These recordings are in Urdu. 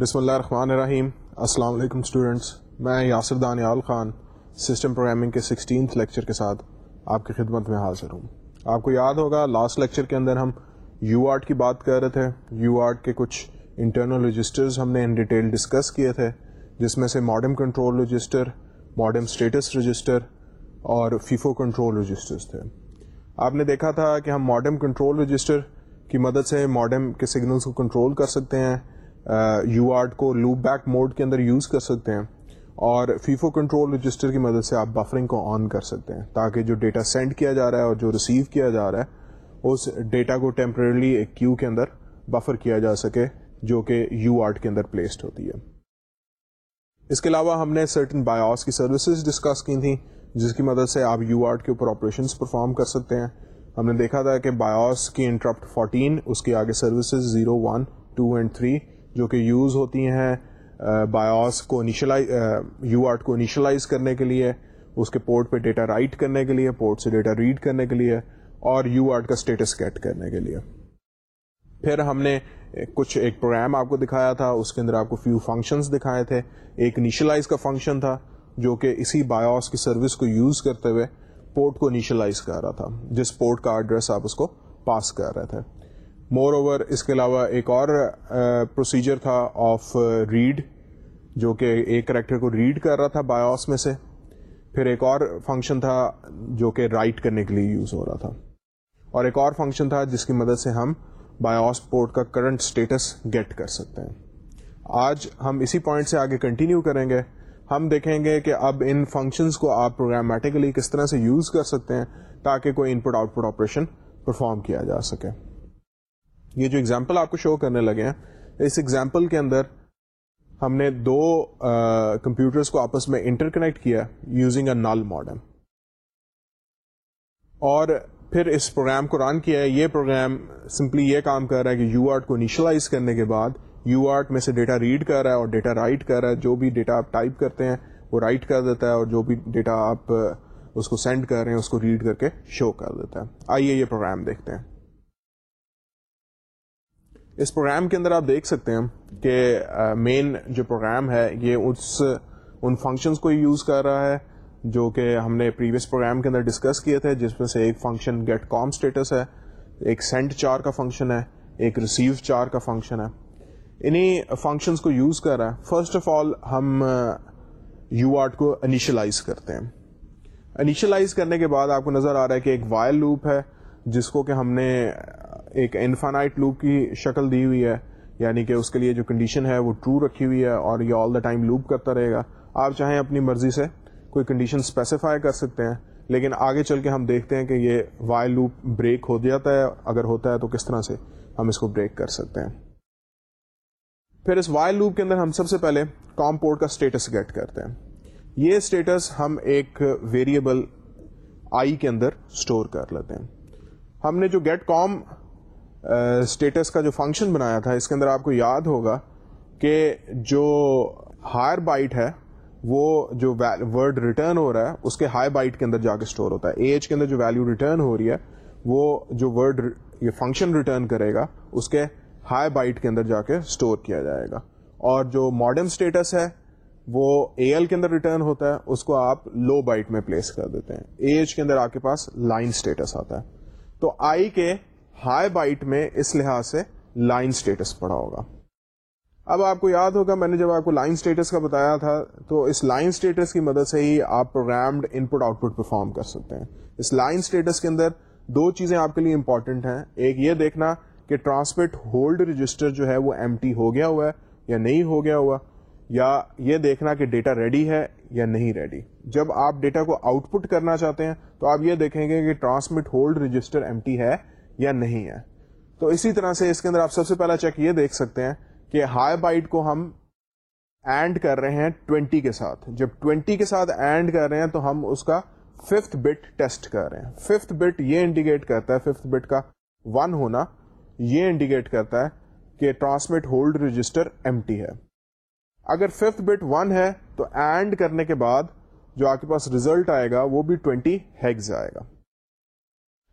بسم اللہ الرحمن الرحیم۔ السلام علیکم اسٹوڈینٹس میں یاسر دانیال خان سسٹم پروگرامنگ کے سکسٹینتھ لیکچر کے ساتھ آپ کی خدمت میں حاضر ہوں۔ آپ کو یاد ہوگا لاسٹ لیکچر کے اندر ہم یو آرٹ کی بات کر رہے تھے۔ یو آرٹ کے کچھ انٹرنل رجسٹرز ہم نے ان ڈیٹیل ڈسکس کیے تھے، جس میں سے modem control register modem status register اور فیفو کنٹرول رجسٹرز تھے۔ آپ نے دیکھا تھا کہ ہم ماڈرن کنٹرول رجسٹر کی مدد سے ماڈرن کے سگنلس کو کنٹرول کر سکتے ہیں۔ یو آرٹ کو لوپ بیک موڈ کے اندر یوز کر سکتے ہیں اور فیفو کنٹرول رجسٹر کی مدد سے آپ بفرنگ کو آن کر سکتے ہیں تاکہ جو ڈیٹا سینڈ کیا جا رہا ہے اور جو ریسیو کیا جا رہا ہے، اس ڈیٹا کو ٹیمپرلی ایک کیو کے اندر بفر کیا جا سکے جو کہ یو آرٹ کے اندر پلیسڈ ہوتی ہے۔ اس کے علاوہ ہم نے سرٹن بایوس کی سروسز ڈسکس کی تھیں، جس کی مدد سے آپ یو آرٹ کے اوپر آپریشنس پرفارم کر سکتے ہیں۔ ہم نے دیکھا تھا کہ بایوس کی انٹرپٹ 14 اس کے آگے سروسز 0 1 2 اینڈ 3 جو کہ یوز ہوتی ہیں بایوس کو انیشلائز یو آرٹ کو انیشلائز کرنے کے لیے، اس کے پورٹ پہ ڈیٹا رائٹ کرنے کے لیے پورٹ سے ڈیٹا ریڈ کرنے کے لیے، اور یو آرٹ کا اسٹیٹس گیٹ کرنے کے لیے۔ پھر ہم نے کچھ ایک پروگرام آپ کو دکھایا تھا، اس کے اندر آپ کو فیو فنکشنز دکھائے تھے۔ ایک انیشلائز کا فنکشن تھا، جو کہ اسی بایوس کی سروس کو یوز کرتے ہوئے پورٹ کو انیشلائز کر رہا تھا، جس پورٹ کا ایڈریس آپ اس کو پاس کر رہے تھے۔ مور اوور اس کے علاوہ ایک اور پروسیجر تھا آف ریڈ جو کہ ایک کریکٹر کو ریڈ کر رہا تھا بایوس میں سے۔ پھر ایک اور فنکشن تھا جو کہ رائٹ کرنے کے لیے یوز ہو رہا تھا۔ اور ایک اور فنکشن تھا جس کی مدد سے ہم بایوس پورٹ کا کرنٹ اسٹیٹس گیٹ کر سکتے ہیں۔ آج ہم اسی پوائنٹ سے آگے کنٹینیو کریں گے۔ ہم دیکھیں گے کہ اب ان فنکشنز کو آپ پروگرامیٹیکلی کس طرح سے یوز کر سکتے ہیں تاکہ کوئی input output operation perform کیا جا سکے۔ یہ جو اگزامپل آپ کو شو کرنے لگے ہیں، اس ایگزامپل کے اندر ہم نے دو کمپیوٹرز کو آپس میں انٹر کنیکٹ کیا یوزنگ اے نل ماڈرن اور پھر اس پروگرام کو رن کیا ہے۔ یہ پروگرام سمپلی یہ کام کر رہا ہے کہ یو آرٹ کو انیشلائز کرنے کے بعد یو آرٹ میں سے ڈیٹا ریڈ کر رہا ہے اور ڈیٹا رائٹ کر رہا ہے۔ جو بھی ڈیٹا آپ ٹائپ کرتے ہیں، وہ رائٹ کر دیتا ہے اور جو بھی ڈیٹا آپ اس کو سینڈ کر رہے ہیں، اس کو ریڈ کر کے شو کر دیتا ہے۔ آئیے یہ پروگرام دیکھتے ہیں۔ اس پروگرام کے اندر آپ دیکھ سکتے ہیں کہ مین جو پروگرام ہے، یہ اس، ان فنکشنز کو یوز کر رہا ہے، جو کہ ہم نے پریویس پروگرام کے اندر ڈسکس کیے تھے، جس میں سے ایک فنکشن گیٹ کام اسٹیٹس ہے، ایک سینٹ چار کا فنکشن ہے، ایک ریسیو چار کا فنکشن ہے۔ انہیں فنکشنز کو یوز کر رہا ہے۔ فرسٹ آف آل ہم یو آرٹ کو انیشلائز کرتے ہیں۔ انیشلائز کرنے کے بعد آپ کو نظر آ رہا ہے کہ ایک وائل لوپ ہے، جس کو کہ ہم نے ایک انفانائٹ لوپ کی شکل دی ہوئی ہے یعنی کہ اس کے لیے جو کنڈیشن ہے وہ ٹرو رکھی ہوئی ہے اور یہ آل دا ٹائم لوپ کرتا رہے گا۔ آپ چاہیں اپنی مرضی سے کوئی کنڈیشن اسپیسیفائی کر سکتے ہیں، لیکن آگے چل کے ہم دیکھتے ہیں کہ یہ وائل لوپ بریک ہو جاتا ہے۔ اگر ہوتا ہے تو کس طرح سے ہم اس کو بریک کر سکتے ہیں۔ پھر اس وائل لوپ کے اندر ہم سب سے پہلے کام پورٹ کا اسٹیٹس گیٹ کرتے ہیں۔ یہ اسٹیٹس ہم ایک ویریبل آئی کے اندر اسٹور کر لیتے ہیں۔ ہم نے جو گیٹ کام اسٹیٹس کا جو فنکشن بنایا تھا، اس کے اندر آپ کو یاد ہوگا کہ جو ہائر بائٹ ہے، وہ جو ورڈ ریٹرن ہو رہا ہے، اس کے ہائی بائٹ کے اندر جا کے اسٹور ہوتا ہے۔ اے ایچ کے اندر جو ویلو ریٹرن ہو رہی ہے، وہ جو ورڈ یہ فنکشن ریٹرن کرے گا، اس کے ہائی بائٹ کے اندر جا کے اسٹور کیا جائے گا۔ اور جو ماڈرن اسٹیٹس ہے، وہ اے ایل کے اندر ریٹرن ہوتا ہے، اس کو آپ لو بائٹ میں پلیس کر دیتے ہیں۔ اے ایچ کے اندر آپ کے پاس لائن اسٹیٹس آتا ہے۔ تو آئی کے ہائی بائٹ میں اس لحاظ سے لائن اسٹیٹس پڑا ہوگا۔ اب آپ کو یاد ہوگا، میں نے جب آپ کو لائن اسٹیٹس کا بتایا تھا، تو اس لائن اسٹیٹس کی مدد سے ہی آپ programmed input output perform کر سکتے ہیں۔ اس لائن اسٹیٹس کے اندر دو چیزیں آپ کے لیے امپورٹنٹ ہیں۔ ایک یہ دیکھنا کہ ٹرانسمٹ ہولڈ رجسٹر جو ہے وہ ایم ٹی ہو گیا ہوا ہے یا نہیں ہو گیا ہوا، یا یہ دیکھنا کہ ڈیٹا ریڈی ہے یا نہیں ریڈی جب آپ ڈیٹا کو آؤٹ پٹ کرنا چاہتے ہیں، تو آپ یہ دیکھیں گے کہ transmit hold register empty ہے یا نہیں ہے۔ تو اسی طرح سے اس کے اندر آپ سب سے پہلا چیک یہ دیکھ سکتے ہیں کہ ہائی بائٹ کو ہم اینڈ کر رہے ہیں 20 کے ساتھ۔ جب 20 کے ساتھ اینڈ کر رہے ہیں تو ہم اس کا ففتھ بٹ ٹیسٹ کر رہے ہیں۔ ففتھ بٹ یہ انڈیکیٹ کرتا ہے ففتھ بٹ کا ون ہونا۔ یہ انڈیکیٹ کرتا ہے کہ ٹرانسمٹ ہولڈ رجسٹر ایم ہے۔ اگر ففتھ بٹ ون ہے تو اینڈ کرنے کے بعد جو آپ کے پاس ریزلٹ آئے گا وہ بھی 20 ہیگز آئے گا۔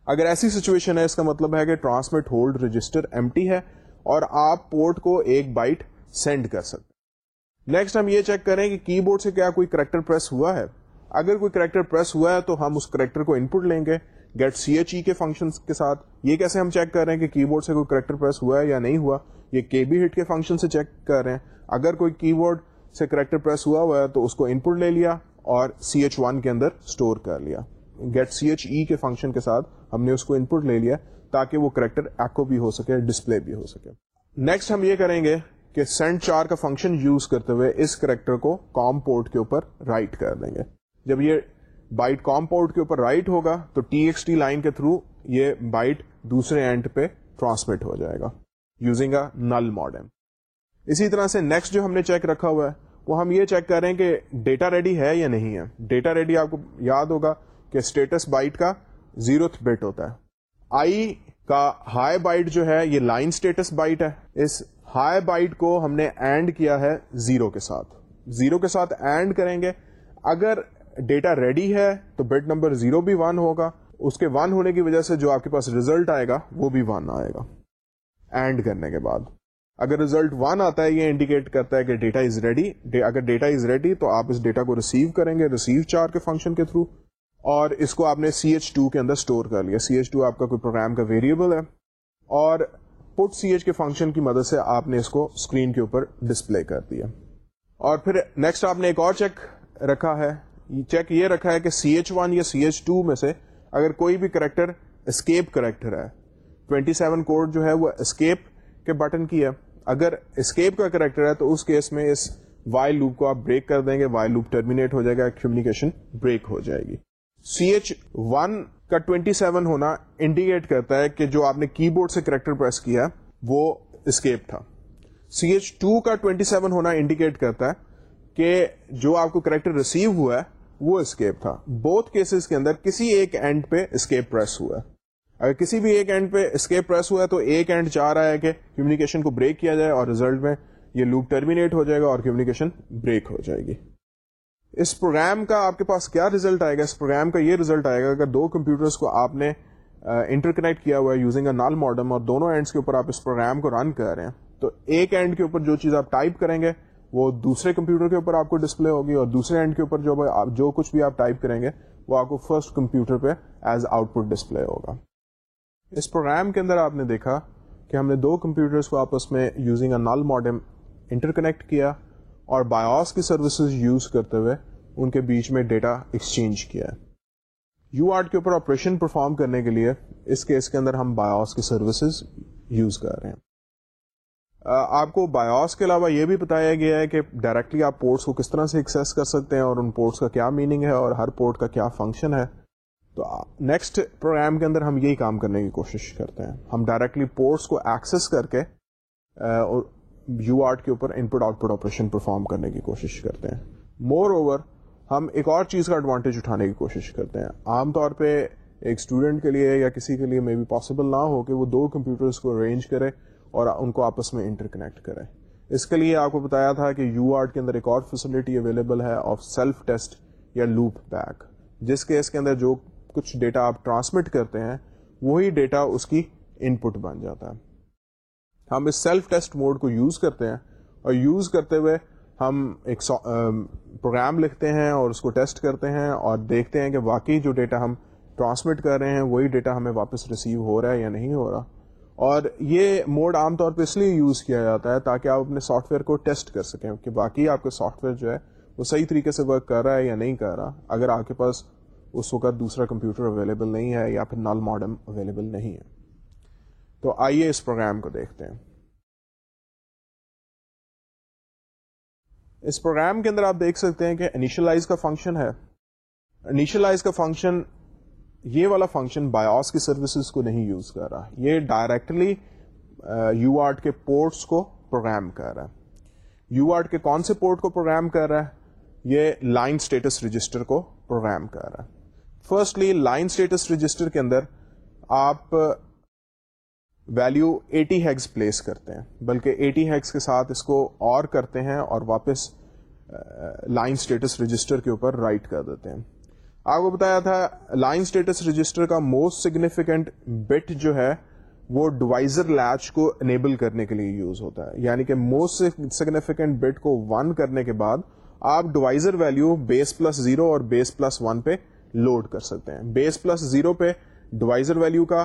اگر ایسی سچویشن ہے، اس کا مطلب ہے کہ ٹرانسمٹ ہولڈ رجسٹر ایم ہے اور آپ پورٹ کو ایک بائٹ سینڈ کر سکتے نیکسٹ ہم یہ چیک کریں کہ کی بورڈ سے کیا کوئی کریکٹر پریس ہوا ہے۔ اگر کوئی کریکٹر پریس ہوا ہے تو ہم اس کریکٹر کو ان پٹ لیں گے۔ گیٹ سی ایچ ای کے فنکشن کے ساتھ۔ یہ کیسے ہم چیک کر رہے ہیں کہ کی بورڈ سے کوئی کریکٹر پریس ہوا ہے یا نہیں ہوا؟ یہ کے بی ہٹ کے فنکشن سے چیک کر رہے ہیں۔ اگر کوئی کی بورڈ سے کریکٹر پریس ہوا ہوا ہے تو اس کو ان پٹ لے لیا اور سی ایچ ون کے اندر اسٹور کر لیا۔ گیٹ سی ایچ ای کے فنکشن کے ساتھ ہم نے اس کو ان پٹ لے لیا تاکہ وہ کریکٹر ایکو بھی ہو سکے ڈسپلے بھی ہو سکے۔ نیکسٹ ہم یہ کریں گے کہ سینڈ چار کا فنکشن یوز کرتے ہوئے اس کریکٹر کو کام پورٹ کے اوپر رائٹ کر دیں گے۔ جب یہ بائٹ کام پورٹ کے اوپر رائٹ ہوگا تو ٹی ایکس ٹی لائن کے تھرو یہ بائٹ دوسرے اینڈ پہ ٹرانسمٹ ہو جائے گا یوزنگ اے نل ماڈم اسی طرح سے نیکسٹ جو ہم نے چیک رکھا ہوا ہے وہ ہم یہ چیک کر رہے ہیں کہ ڈیٹا ریڈی ہے یا نہیں ہے۔ ڈیٹا ریڈی آپ کو یاد ہوگا کہ اسٹیٹس بائٹ کا زیرو بٹ ہوتا ہے۔ آئی کا ہائی بائٹ جو ہے، یہ لائن اسٹیٹس بائٹ ہے۔ اس ہائی بائٹ کو ہم نے اینڈ کیا ہے زیرو کے ساتھ۔ زیرو کے ساتھ اینڈ کریں گے۔ اگر ڈیٹا ریڈی ہے تو بٹ نمبر زیرو بھی ون ہوگا۔ اس کے ون ہونے کی وجہ سے جو آپ کے پاس ریزلٹ آئے گا، وہ بھی ون آئے گا۔ اینڈ کرنے کے بعد۔ اگر ریزلٹ ون آتا ہے، یہ انڈیکیٹ کرتا ہے کہ ڈیٹا از ریڈی اگر ڈیٹا از ریڈی تو آپ اس ڈیٹا کو ریسیو کریں گے۔ ریسیو چار کے فنکشن کے تھرو اور اس کو آپ نے سی ایچ ٹو کے اندر اسٹور کر لیا۔ سی ایچ ٹو آپ کا کوئی پروگرام کا ویریبل ہے اور پٹ سی ایچ کے فنکشن کی مدد سے آپ نے اس کو اسکرین کے اوپر ڈسپلے کر دیا۔ اور پھر نیکسٹ آپ نے ایک اور چیک رکھا ہے۔ چیک یہ رکھا ہے کہ سی ایچ ون یا سی ایچ ٹو میں سے اگر کوئی بھی کریکٹر اسکیپ کریکٹر ہے 27 کوڈ جو ہے وہ اسکیپ کے بٹن کی ہے۔ اگر اسکیپ کا کریکٹر ہے تو اس کیس میں اس وائل لوپ کو آپ بریک کر دیں گے۔ وائل لوپ ٹرمینیٹ ہو جائے گا کمیونیکیشن بریک ہو جائے گی۔ سی ایچ ون کا 27 ہونا انڈیکیٹ کرتا ہے کہ جو آپ نے کی بورڈ سے کریکٹر پریس کیا وہ اسکیپ تھا۔ سی ایچ ٹو کا 27 ہونا انڈیکیٹ کرتا ہے کہ جو آپ کو کریکٹر ریسیو ہوا ہے، وہ اسکیپ تھا۔ بوتھ کیسز کے اندر کسی ایک اینڈ پہ اسکیپ پریس ہوا ہے۔ اگر کسی بھی ایک اینڈ پہ اسکیپ پریس ہوا ہے تو ایک اینڈ چاہ رہا ہے کہ کمیونیکیشن کو بریک کیا جائے اور ریزلٹ میں یہ لوپ ٹرمینیٹ ہو جائے گا اور کمیونیکیشن بریک ہو جائے گی۔ اس پروگرام کا آپ کے پاس کیا ریزلٹ آئے گا؟ اس پروگرام کا یہ ریزلٹ آئے گا اگر دو کمپیوٹرس کو آپ نے انٹر کنیکٹ کیا ہوا ہے یوزنگ اے نال ماڈم اور دونوں اینڈس کے اوپر آپ اس پروگرام کو رن کر رہے ہیں. تو ایک اینڈ کے اوپر جو چیز آپ ٹائپ کریں گے، وہ دوسرے کمپیوٹر کے اوپر آپ کو ڈسپلے ہوگی اور دوسرے اینڈ کے اوپر جو جو کچھ بھی آپ ٹائپ کریں گے، وہ آپ کو فرسٹ کمپیوٹر پہ ایز آؤٹ پٹ ڈسپلے ہوگا. اس پروگرام کے اندر آپ نے دیکھا کہ ہم نے دو کمپیوٹرس کو آپس میں یوزنگ اے نال ماڈم انٹر کنیکٹ کیا اور بایوس کی سروسز یوز کرتے ہوئے ان کے بیچ میں ڈیٹا ایکسچینج کیا ہے۔ یو آرٹ کے اوپر آپریشن پرفارم کرنے کے لیے اس کیس کے اندر ہم بایوس کی سروسز یوز کر رہے ہیں۔ آپ کو بایوس کے علاوہ یہ بھی بتایا گیا ہے کہ ڈائریکٹلی آپ پورٹس کو کس طرح سے ایکسیس کر سکتے ہیں اور ان پورٹس کا کیا میننگ ہے اور ہر پورٹ کا کیا فنکشن ہے۔ تو نیکسٹ پروگرام کے اندر ہم یہی کام کرنے کی کوشش کرتے ہیں۔ ہم ڈائریکٹلی پورٹس کو ایکسیس کر کے یو آرٹ کے اوپر input output operation perform کرنے کی کوشش کرتے ہیں۔ مور اوور ہم ایک اور چیز کا ایڈوانٹیج اٹھانے کی کوشش کرتے ہیں۔ عام طور پہ ایک اسٹوڈنٹ کے لیے یا کسی کے لیے مے بی پاسبل نہ ہو کہ وہ دو کمپیوٹرس کو ارینج کرے اور ان کو آپس میں انٹر کنیکٹ کرے۔ اس کے لیے آپ کو بتایا تھا کہ یو آرٹ کے اندر ایک اور فیسلٹی اویلیبل ہے آف سیلف ٹیسٹ یا لوپ بیک جس کے اس کے اندر جو کچھ ڈیٹا آپ ٹرانسمٹ کرتے ہیں، وہی ڈیٹا اس کی ان پٹ بن جاتا ہے۔ ہم اس سیلف ٹیسٹ موڈ کو یوز کرتے ہیں اور یوز کرتے ہوئے ہم ایک پروگرام لکھتے ہیں اور اس کو ٹیسٹ کرتے ہیں اور دیکھتے ہیں کہ واقعی جو ڈیٹا ہم ٹرانسمٹ کر رہے ہیں، وہی ڈیٹا ہمیں واپس ریسیو ہو رہا ہے یا نہیں ہو رہا۔ اور یہ موڈ عام طور پہ اس لیے یوز کیا جاتا ہے تاکہ آپ اپنے سافٹ ویئر کو ٹیسٹ کر سکیں کہ باقی آپ کا سافٹ ویئر جو ہے وہ صحیح طریقے سے ورک کر رہا ہے یا نہیں کر رہا۔ اگر آپ کے پاس اس وقت دوسرا کمپیوٹر اویلیبل نہیں ہے یا پھر نال ماڈم اویلیبل نہیں ہے۔ تو آئیے اس پروگرام کو دیکھتے ہیں۔ اس پروگرام کے اندر آپ دیکھ سکتے ہیں کہ انیشلائز کا فنکشن ہے۔ انیشلائز کا فنکشن یہ والا فنکشن بایوس کی سروسز کو نہیں یوز کر رہا۔ یہ ڈائریکٹلی یو آرٹ کے پورٹس کو پروگرام کر رہا ہے۔ یو آرٹ کے کون سے پورٹ کو پروگرام کر رہا ہے؟ یہ لائن اسٹیٹس رجسٹر کو پروگرام کر رہا ہے۔ فرسٹلی لائن اسٹیٹس رجسٹر کے اندر آپ ویلو ایٹی ہیگس پلیس کرتے ہیں، بلکہ ایٹی ہیگس کے ساتھ اس کو اور کرتے ہیں اور واپس لائن اسٹیٹس رجسٹر کے اوپر رائٹ کر دیتے ہیں۔ آپ کو بتایا تھا لائن اسٹیٹس رجسٹر کا موسٹ سگنیفیکینٹ بٹ جو ہے، وہ ڈیوائزر لیچ کو انیبل کرنے کے لیے یوز ہوتا ہے۔ یعنی کہ موسٹ سگنیفیکینٹ بٹ کو ون کرنے کے بعد آپ divisor value base plus zero اور بیس پلس ون پہ لوڈ کر سکتے ہیں۔ بیس پلس زیرو پہ ڈیوائزر ویلو کا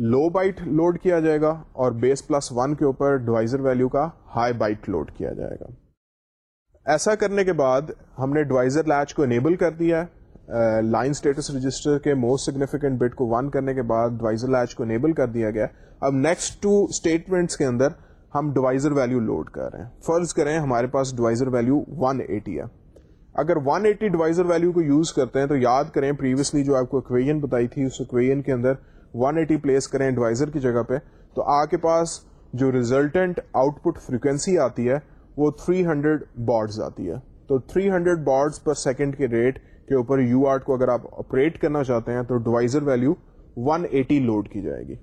لو بائٹ لوڈ کیا جائے گا اور بیس پلس ون کے اوپر ڈیوائزر ویلو کا ہائی بائٹ لوڈ کیا جائے گا۔ ایسا کرنے کے بعد ہم نے ڈیوائزر لیچ کو انیبل کر دیا ہے۔ لائن اسٹیٹس رجسٹر کے موسٹ سگنیفیکینٹ بٹ کو ون کرنے کے بعد ڈیوائزر لیچ کو انیبل کر دیا گیا۔ اب نیکسٹ ٹو اسٹیٹمنٹس کے اندر ہم ڈیوائزر ویلو لوڈ کر رہے ہیں۔ فرض کریں ہمارے پاس ڈیوائزر ویلو 180 ہے۔ اگر 180 ڈیوائزر ویلو کو یوز کرتے ہیں تو یاد کریں پریویسلی جو آپ کو اکویژن بتائی تھی، اس اکویژن کے اندر 180 پلیس کریں ڈیوائزر کی جگہ پہ، تو آپ کے پاس جو ریزلٹنٹ آؤٹ پٹ فریکوینسی آتی ہے، وہ 300 بارڈز آتی ہے۔ تو 300 بارڈز پر سیکنڈ کے ریٹ کے اوپر یو آرٹ کو اگر آپ آپریٹ کرنا چاہتے ہیں، تو ڈیوائزر ویلو 180 لوڈ کی جائے گی۔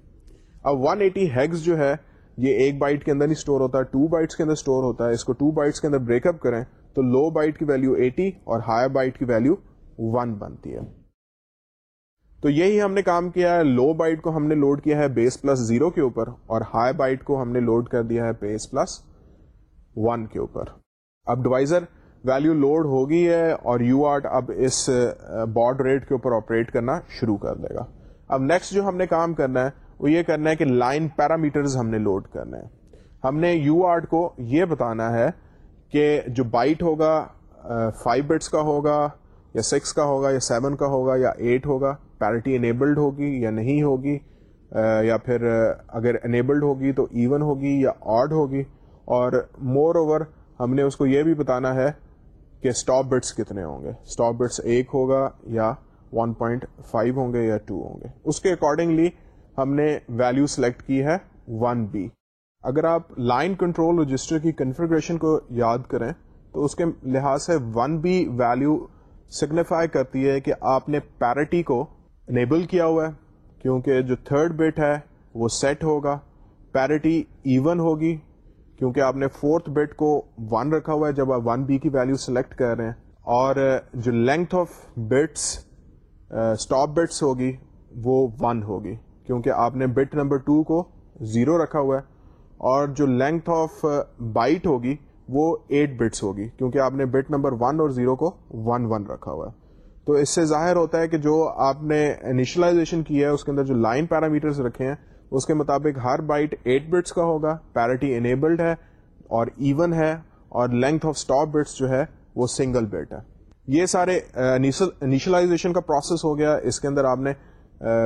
اب 180 ایٹی ہیگز جو ہے، یہ ایک بائٹ کے اندر ہی اسٹور ہوتا ہے ٹو بائٹس کے اندر اسٹور ہوتا ہے۔ اس کو ٹو بائٹس کے اندر بریک اپ کریں، تو لو بائٹ کی ویلو 80 اور ہائی بائٹ کی ویلو 1 بنتی ہے۔ تو یہی ہم نے کام کیا ہے لو بائٹ کو ہم نے لوڈ کیا ہے بیس پلس زیرو کے اوپر اور ہائی بائٹ کو ہم نے لوڈ کر دیا ہے بیس پلس ون کے اوپر۔ اب ڈیوائزر ویلو لوڈ ہوگی ہے اور یو آرٹ اب اس uh, بارڈ ریٹ کے اوپر آپریٹ کرنا شروع کر دے گا۔ اب نیکسٹ جو ہم نے کام کرنا ہے، وہ یہ کرنا ہے کہ لائن پیرامیٹرز ہم نے لوڈ کرنا ہے۔ ہم نے یو آرٹ کو یہ بتانا ہے کہ جو بائٹ ہوگا uh, فائیو بٹس کا ہوگا یا سکس کا ہوگا یا سیون کا ہوگا یا ایٹ ہوگا پیرٹی انیبلڈ ہوگی یا نہیں ہوگی یا پھر اگر انیبلڈ ہوگی تو ایون ہوگی یا آڈ ہوگی، اور مور اوور ہم نے اس کو یہ بھی بتانا ہے کہ اسٹاپ بٹس کتنے ہوں گے۔ اسٹاپ بٹس ایک ہوگا یا 1.5 ہوں گے یا 2 ہوں گے۔ اس کے اکارڈنگلی ہم نے ویلو سلیکٹ کی ہے 1 بی اگر آپ لائن کنٹرول رجسٹر کی کنفیگریشن کو یاد کریں تو اس کے لحاظ سے 1 بی ویلو سگنیفائی کرتی ہے کہ آپ نے پیرٹی کو انیبل کیا ہوا ہے، کیونکہ جو تھرڈ بٹ ہے، وہ سیٹ ہوگا۔ پیرٹی ایون ہوگی، کیونکہ آپ نے فورتھ بٹ کو ون رکھا ہوا ہے جب آپ ون بی کی ویلو سلیکٹ کر رہے ہیں۔ اور جو length of bits stop bits ہوگی، وہ ون ہوگی۔ کیونکہ آپ نے بٹ نمبر ٹو کو زیرو رکھا ہوا ہے۔ اور جو لینتھ آف بائٹ ہوگی وہ ایٹ بٹس ہوگی، کیونکہ آپ نے بٹ نمبر ون اور زیرو کو ون ون رکھا ہوا ہے۔ تو اس سے ظاہر ہوتا ہے کہ جو آپ نے انیشلائزیشن کیا ہے، اس کے اندر جو لائن پیرامیٹرز رکھے ہیں، اس کے مطابق ہر بائٹ ایٹ بٹس کا ہوگا۔ پیرٹی انیبلڈ ہے اور ایون ہے، اور لینتھ آف اسٹاپ بٹس جو ہے، وہ سنگل بٹ ہے۔ یہ سارے uh, انیشلائزیشن کا پروسیس ہو گیا۔ اس کے اندر آپ نے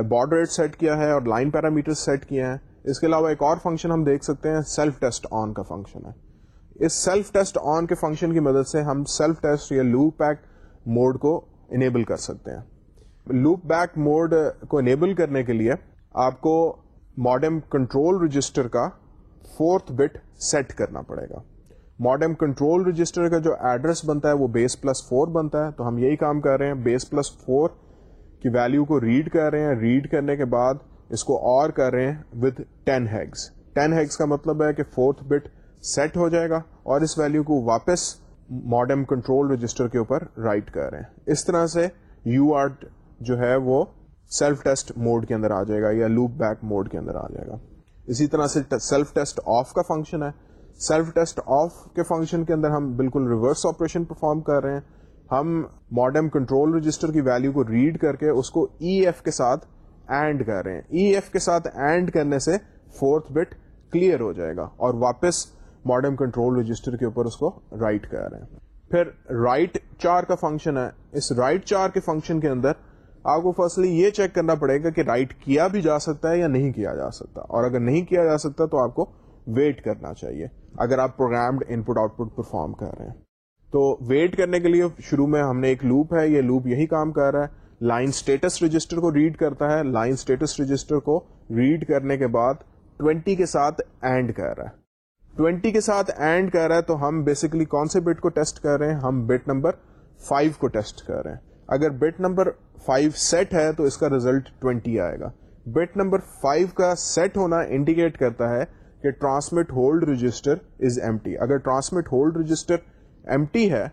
بارڈر ریٹ سیٹ کیا ہے اور لائن پیرامیٹر سیٹ کیا ہے اس کے علاوہ ایک اور فنکشن ہم دیکھ سکتے ہیں سیلف ٹیسٹ آن کا فنکشن ہے۔ اس سیلف ٹیسٹ آن کے فنکشن کی مدد سے ہم سیلف ٹیسٹ یا لوپ بیک موڈ کو انیبل کر سکتے ہیں۔ لوپ بیک موڈ کو انیبل کرنے کے لیے آپ کو ماڈم کنٹرول رجسٹر کا فورتھ بٹ سیٹ کرنا پڑے گا۔ ماڈم کنٹرول رجسٹر کا جو ایڈریس بنتا ہے وہ بیس پلس فور بنتا ہے۔ تو ہم یہی کام کر رہے ہیں بیس پلس فور کی ویلو کو ریڈ کر رہے ہیں۔ ریڈ کرنے کے بعد اس کو اور کر رہے ہیں with ten hex ten hex کا مطلب ہے کہ فورتھ بٹ سیٹ ہو جائے گا اور اس ویلو کو واپس ماڈم کنٹرول رجسٹر کے اوپر رائٹ کر رہے ہیں۔ اس طرح سے یو آرٹ جو ہے وہ سیلف ٹیسٹ موڈ کے اندر آ جائے گا یا لوپ بیک موڈ کے اندر آ جائے گا۔ اسی طرح سے سیلف ٹیسٹ آف کا فنکشن ہے۔ سیلف ٹیسٹ آف کے فنکشن کے اندر ہم بالکل ریورس آپریشن پرفارم کر رہے ہیں۔ ہم ماڈرن کنٹرول رجسٹر کی ویلو کو ریڈ کر کے اس کو ای ایف کے ساتھ اینڈ کر رہے ہیں۔ ای ایف کے ساتھ اینڈ کرنے سے فورتھ بٹ کلیئر ہو جائے گا اور واپس ماڈرن کنٹرول رجسٹر کے اوپر اس کو رائٹ کر رہے ہیں۔ پھر رائٹ چار کا فنکشن ہے۔ اس رائٹ چار کے فنکشن کے اندر آپ کو فرسٹلی یہ چیک کرنا پڑے گا کہ رائٹ کیا بھی جا سکتا ہے یا نہیں کیا جا سکتا۔ اور اگر نہیں کیا جا سکتا تو آپ کو ویٹ کرنا چاہیے۔ اگر آپ programmed input output perform کر رہے ہیں۔ تو ویٹ کرنے کے لیے شروع میں ہم نے ایک لوپ ہے، یہ لوپ یہی کام کر رہا ہے۔ لائن اسٹیٹس رجسٹر کو ریڈ کرتا ہے۔ لائن اسٹیٹس رجسٹر کو ریڈ کرنے کے بعد 20 کے ساتھ اینڈ کر رہا ہے۔ 20 کے ساتھ اینڈ کر رہا ہے تو ہم بیسکلی کون سے بٹ کو ٹیسٹ کر رہے ہیں؟ ہم بٹ نمبر 5 کو ٹیسٹ کر رہے ہیں۔ اگر بٹ نمبر 5 سیٹ ہے تو اس کا ریزلٹ 20 آئے گا۔ بٹ نمبر 5 کا سیٹ ہونا انڈیکیٹ کرتا ہے کہ ٹرانسمٹ ہولڈ رجسٹر از ایم اگر ٹرانسمٹ ہولڈ رجسٹر ایم ہے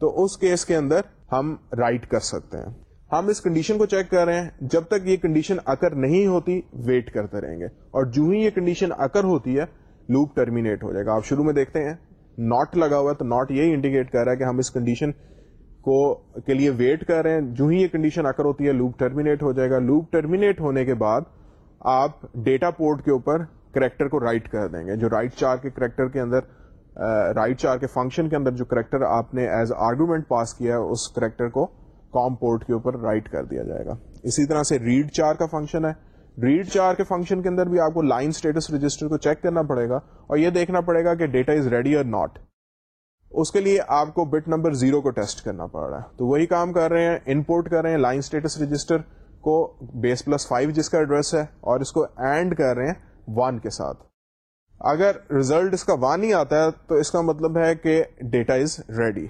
تو اس کیس کے اندر ہم رائٹ کر سکتے ہیں۔ ہم اس کنڈیشن کو چیک کر رہے ہیں۔ جب تک یہ کنڈیشن اکر نہیں ہوتی ویٹ کرتے رہیں گے۔ اور جو ہی یہ کنڈیشن اکر ہوتی ہے لوپ ٹرمینیٹ ہو جائے گا۔ آپ شروع میں دیکھتے ہیں ناٹ لگا ہوا ہے تو ناٹ یہی انڈیکیٹ کر رہا ہے کہ ہم اس کنڈیشن کو کے لیے ویٹ کر رہے ہیں۔ جو ہی یہ کنڈیشن اکر ہوتی ہے لوپ ٹرمینیٹ ہو جائے گا۔ لوپ ٹرمینیٹ ہونے کے بعد آپ ڈیٹا پورٹ کے اوپر کریکٹر کو رائٹ کر دیں گے۔ جو رائٹ چار کے کریکٹر کے اندر رائٹ چار کے فنکشن کے اندر جو کریکٹر آپ نے ایز آرگومنٹ پاس کیا ہے، اس کریکٹر کو کام پورٹ کے اوپر رائٹ کر دیا جائے گا۔ اسی طرح سے ریڈ چار کا فنکشن ہے۔ ریڈ چار کے فنکشن کے اندر بھی آپ کو لائن اسٹیٹس رجسٹر کو چیک کرنا پڑے گا اور یہ دیکھنا پڑے گا کہ ڈیٹا از ریڈی اور ناٹ۔ اس کے لیے آپ کو بٹ نمبر زیرو کو ٹیسٹ کرنا پڑ رہا ہے۔ تو وہی کام کر رہے ہیں انپورٹ کر رہے ہیں لائن اسٹیٹس رجسٹر کو، بیس پلس فائیو جس کا ایڈریس ہے، اور اس کو اینڈ کر رہے ہیں ون کے ساتھ۔ اگر ریزلٹ اس کا ون ہی آتا ہے، تو اس کا مطلب ہے کہ ڈیٹا از ریڈی۔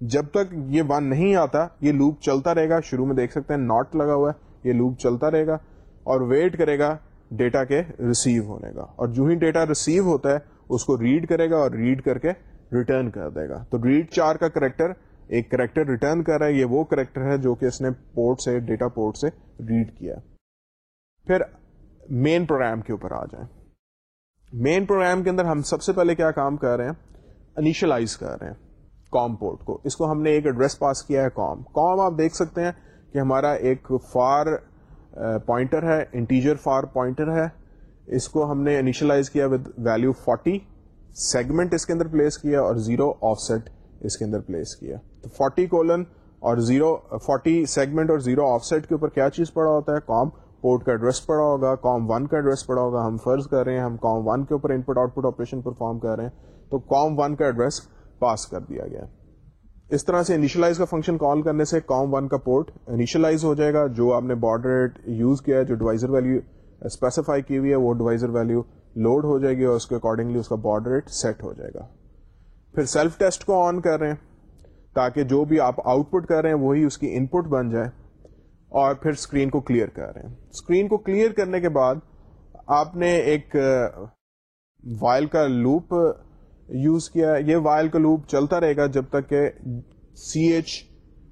جب تک یہ ون نہیں آتا، یہ لوپ چلتا رہے گا۔ شروع میں دیکھ سکتے ہیں ناٹ لگا ہوا ہے، یہ لوپ چلتا رہے گا۔ اور ویٹ کرے گا ڈیٹا کے ریسیو ہونے کا۔ اور جو ہی ڈیٹا ریسیو ہوتا ہے، اس کو ریڈ کرے گا اور ریڈ کر کے ریٹرن کر دے گا۔ تو ریڈ چار کا کریکٹر ایک کریکٹر ریٹرن کر رہا ہے، یہ وہ کریکٹر ہے جو کہ اس نے پورٹ سے ڈیٹا پورٹ سے ریڈ کیا۔ پھر مین پروگرام کے اوپر آ جائیں۔ مین پروگرام کے اندر ہم سب سے پہلے کیا کام کر رہے ہیں؟ انیشلائز کر رہے ہیں کام پورٹ کو۔ اس کو ہم نے ایک ایڈریس پاس کیا ہے کام کام آپ دیکھ سکتے ہیں کہ ہمارا ایک فار پوائنٹر ہے، انٹیجر فار پوائنٹر ہے۔ اس کو ہم نے انیشلائز کیا ود ویلو 40 سیگمنٹ اس کے اندر پلیس کیا اور زیرو آف سیٹ اس کے اندر پلیس کیا۔ تو 40 کولن اور زیرو 40 سیگمنٹ اور زیرو آف سیٹ کے اوپر کیا چیز پڑا ہوتا ہے؟ کام پورٹ کا ایڈریس پڑا ہوگا۔ کام ون کا ایڈریس پڑا ہوگا۔ ہم فرض کر رہے ہیں، ہم کام ون کے اوپر input output operation perform کر رہے ہیں۔ تو کام ون کا ایڈریس پاس کر دیا گیا۔ اس طرح سے انیشلائز کا فنکشن کال کرنے سے کام ون کا پورٹ انیشلائز ہو جائے گا، جو آپ نے بارڈر ریٹ یوز کیا ہے، جو ڈیوائزر ویلو اسپیسیفائی کی ہوئی ہے، وہ ڈیوائزر ویلو لوڈ ہو جائے گی اور اس کے اکارڈنگلی اس کا بارڈر ریٹ سیٹ ہو جائے گا۔ پھر سیلف ٹیسٹ کو آن کر رہے ہیں تاکہ جو بھی آپ آؤٹ پٹ کر رہے ہیں، وہی اس کی ان پٹ بن جائے۔ اور پھر اسکرین کو کلیئر کر رہے ہیں۔ اسکرین کو کلیئر کرنے کے بعد آپ نے ایک uh, وائل کا لوپ یوز کیا یہ وائل کا لوپ چلتا رہے گا جب تک کہ C H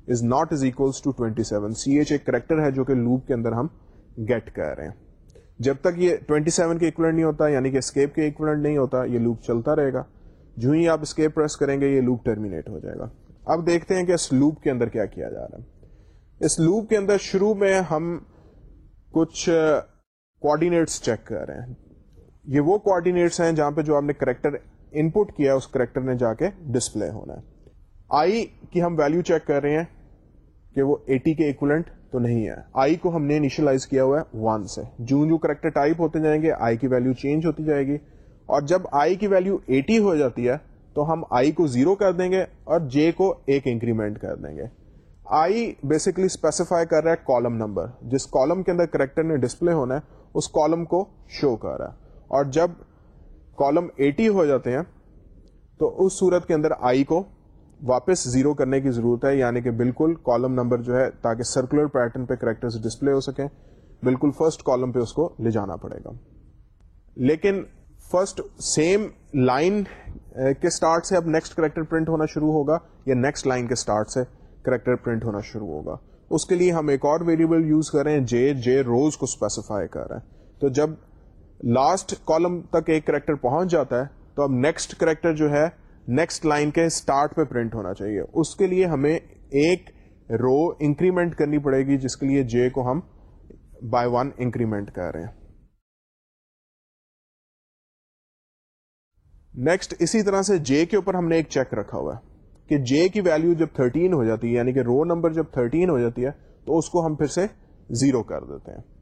is not is equals to twenty seven C H ایک کریکٹر ہے جو کہ لوپ کے اندر ہم گیٹ کر رہے ہیں۔ جب تک یہ 27 کے اکولنٹ نہیں ہوتا یعنی کہ اسکیپ کے اکولنٹ نہیں ہوتا، یہ لوپ چلتا رہے گا۔ جو ہی آپ اسکیپ پریس کریں گے، یہ لوپ ٹرمینیٹ ہو جائے گا۔ اب دیکھتے ہیں کہ اس لوپ کے اندر کیا کیا جا رہا ہے۔ اس لوپ کے اندر شروع میں ہم کچھ کوآڈینیٹس چیک کر رہے ہیں۔ یہ وہ کوآڈینیٹس ہیں جہاں پہ جو آپ نے کریکٹر ان پٹ کیا اس کریکٹر نے جا کے ڈسپلے ہونا ہے۔ آئی کی ہم ویلو چیک کر رہے ہیں کہ وہ ایٹی کے اکولنٹ تو نہیں ہے۔ آئی کو ہم نے انیشلائز کیا ہوا ہے ون سے۔ جو جو کریکٹر ٹائپ ہوتے جائیں گے آئی کی ویلو چینج ہوتی جائے گی۔ اور جب آئی کی ویلو ایٹی ہو جاتی ہے تو ہم آئی کو زیرو کر دیں گے اور جے کو ایک انکریمنٹ کر دیں گے۔ آئی بیسکلی اسپیسیفائی کر رہا ہے کالم نمبر جس کالم کے اندر کریکٹر نے ڈسپلے ہونا ہے، اس کالم کو شو کر رہا ہے۔ اور جب کالم ایٹی ہو جاتے ہیں، تو اس صورت کے اندر آئی کو واپس زیرو کرنے کی ضرورت ہے یعنی کہ بالکل کالم نمبر جو ہے تاکہ سرکولر پیٹرن پہ کریکٹر ڈسپلے ہو سکیں، بالکل فرسٹ کالم پہ اس کو لے جانا پڑے گا۔ لیکن فرسٹ سیم لائن کے اسٹارٹ سے اب نیکسٹ کریکٹر پرنٹ ہونا شروع ہوگا، یا نیکسٹ لائن کے اسٹارٹ سے کریکٹر پرنٹ ہونا شروع ہوگا۔ اس کے لیے ہم ایک اور ویریبل یوز کر رہے ہیں جے جے روز کو اسپیسیفائی کر رہے ہیں۔ تو جب لاسٹ کالم تک ایک کریکٹر پہنچ جاتا ہے، تو اب نیکسٹ کریکٹر جو ہے نیکسٹ لائن کے اسٹارٹ پہ پرنٹ ہونا چاہیے۔ اس کے لیے ہمیں ایک رو انکریمنٹ کرنی پڑے گی، جس کے لیے جے کو ہم بائی ون انکریمنٹ کر رہے ہیں۔ نیکسٹ اسی طرح سے جے کے اوپر ہم نے ایک چیک رکھا ہوا ہے کہ جے کی ویلو جب 13 ہو جاتی ہے یعنی کہ رو نمبر جب 13 ہو جاتی ہے، تو اس کو ہم پھر سے زیرو کر دیتے ہیں۔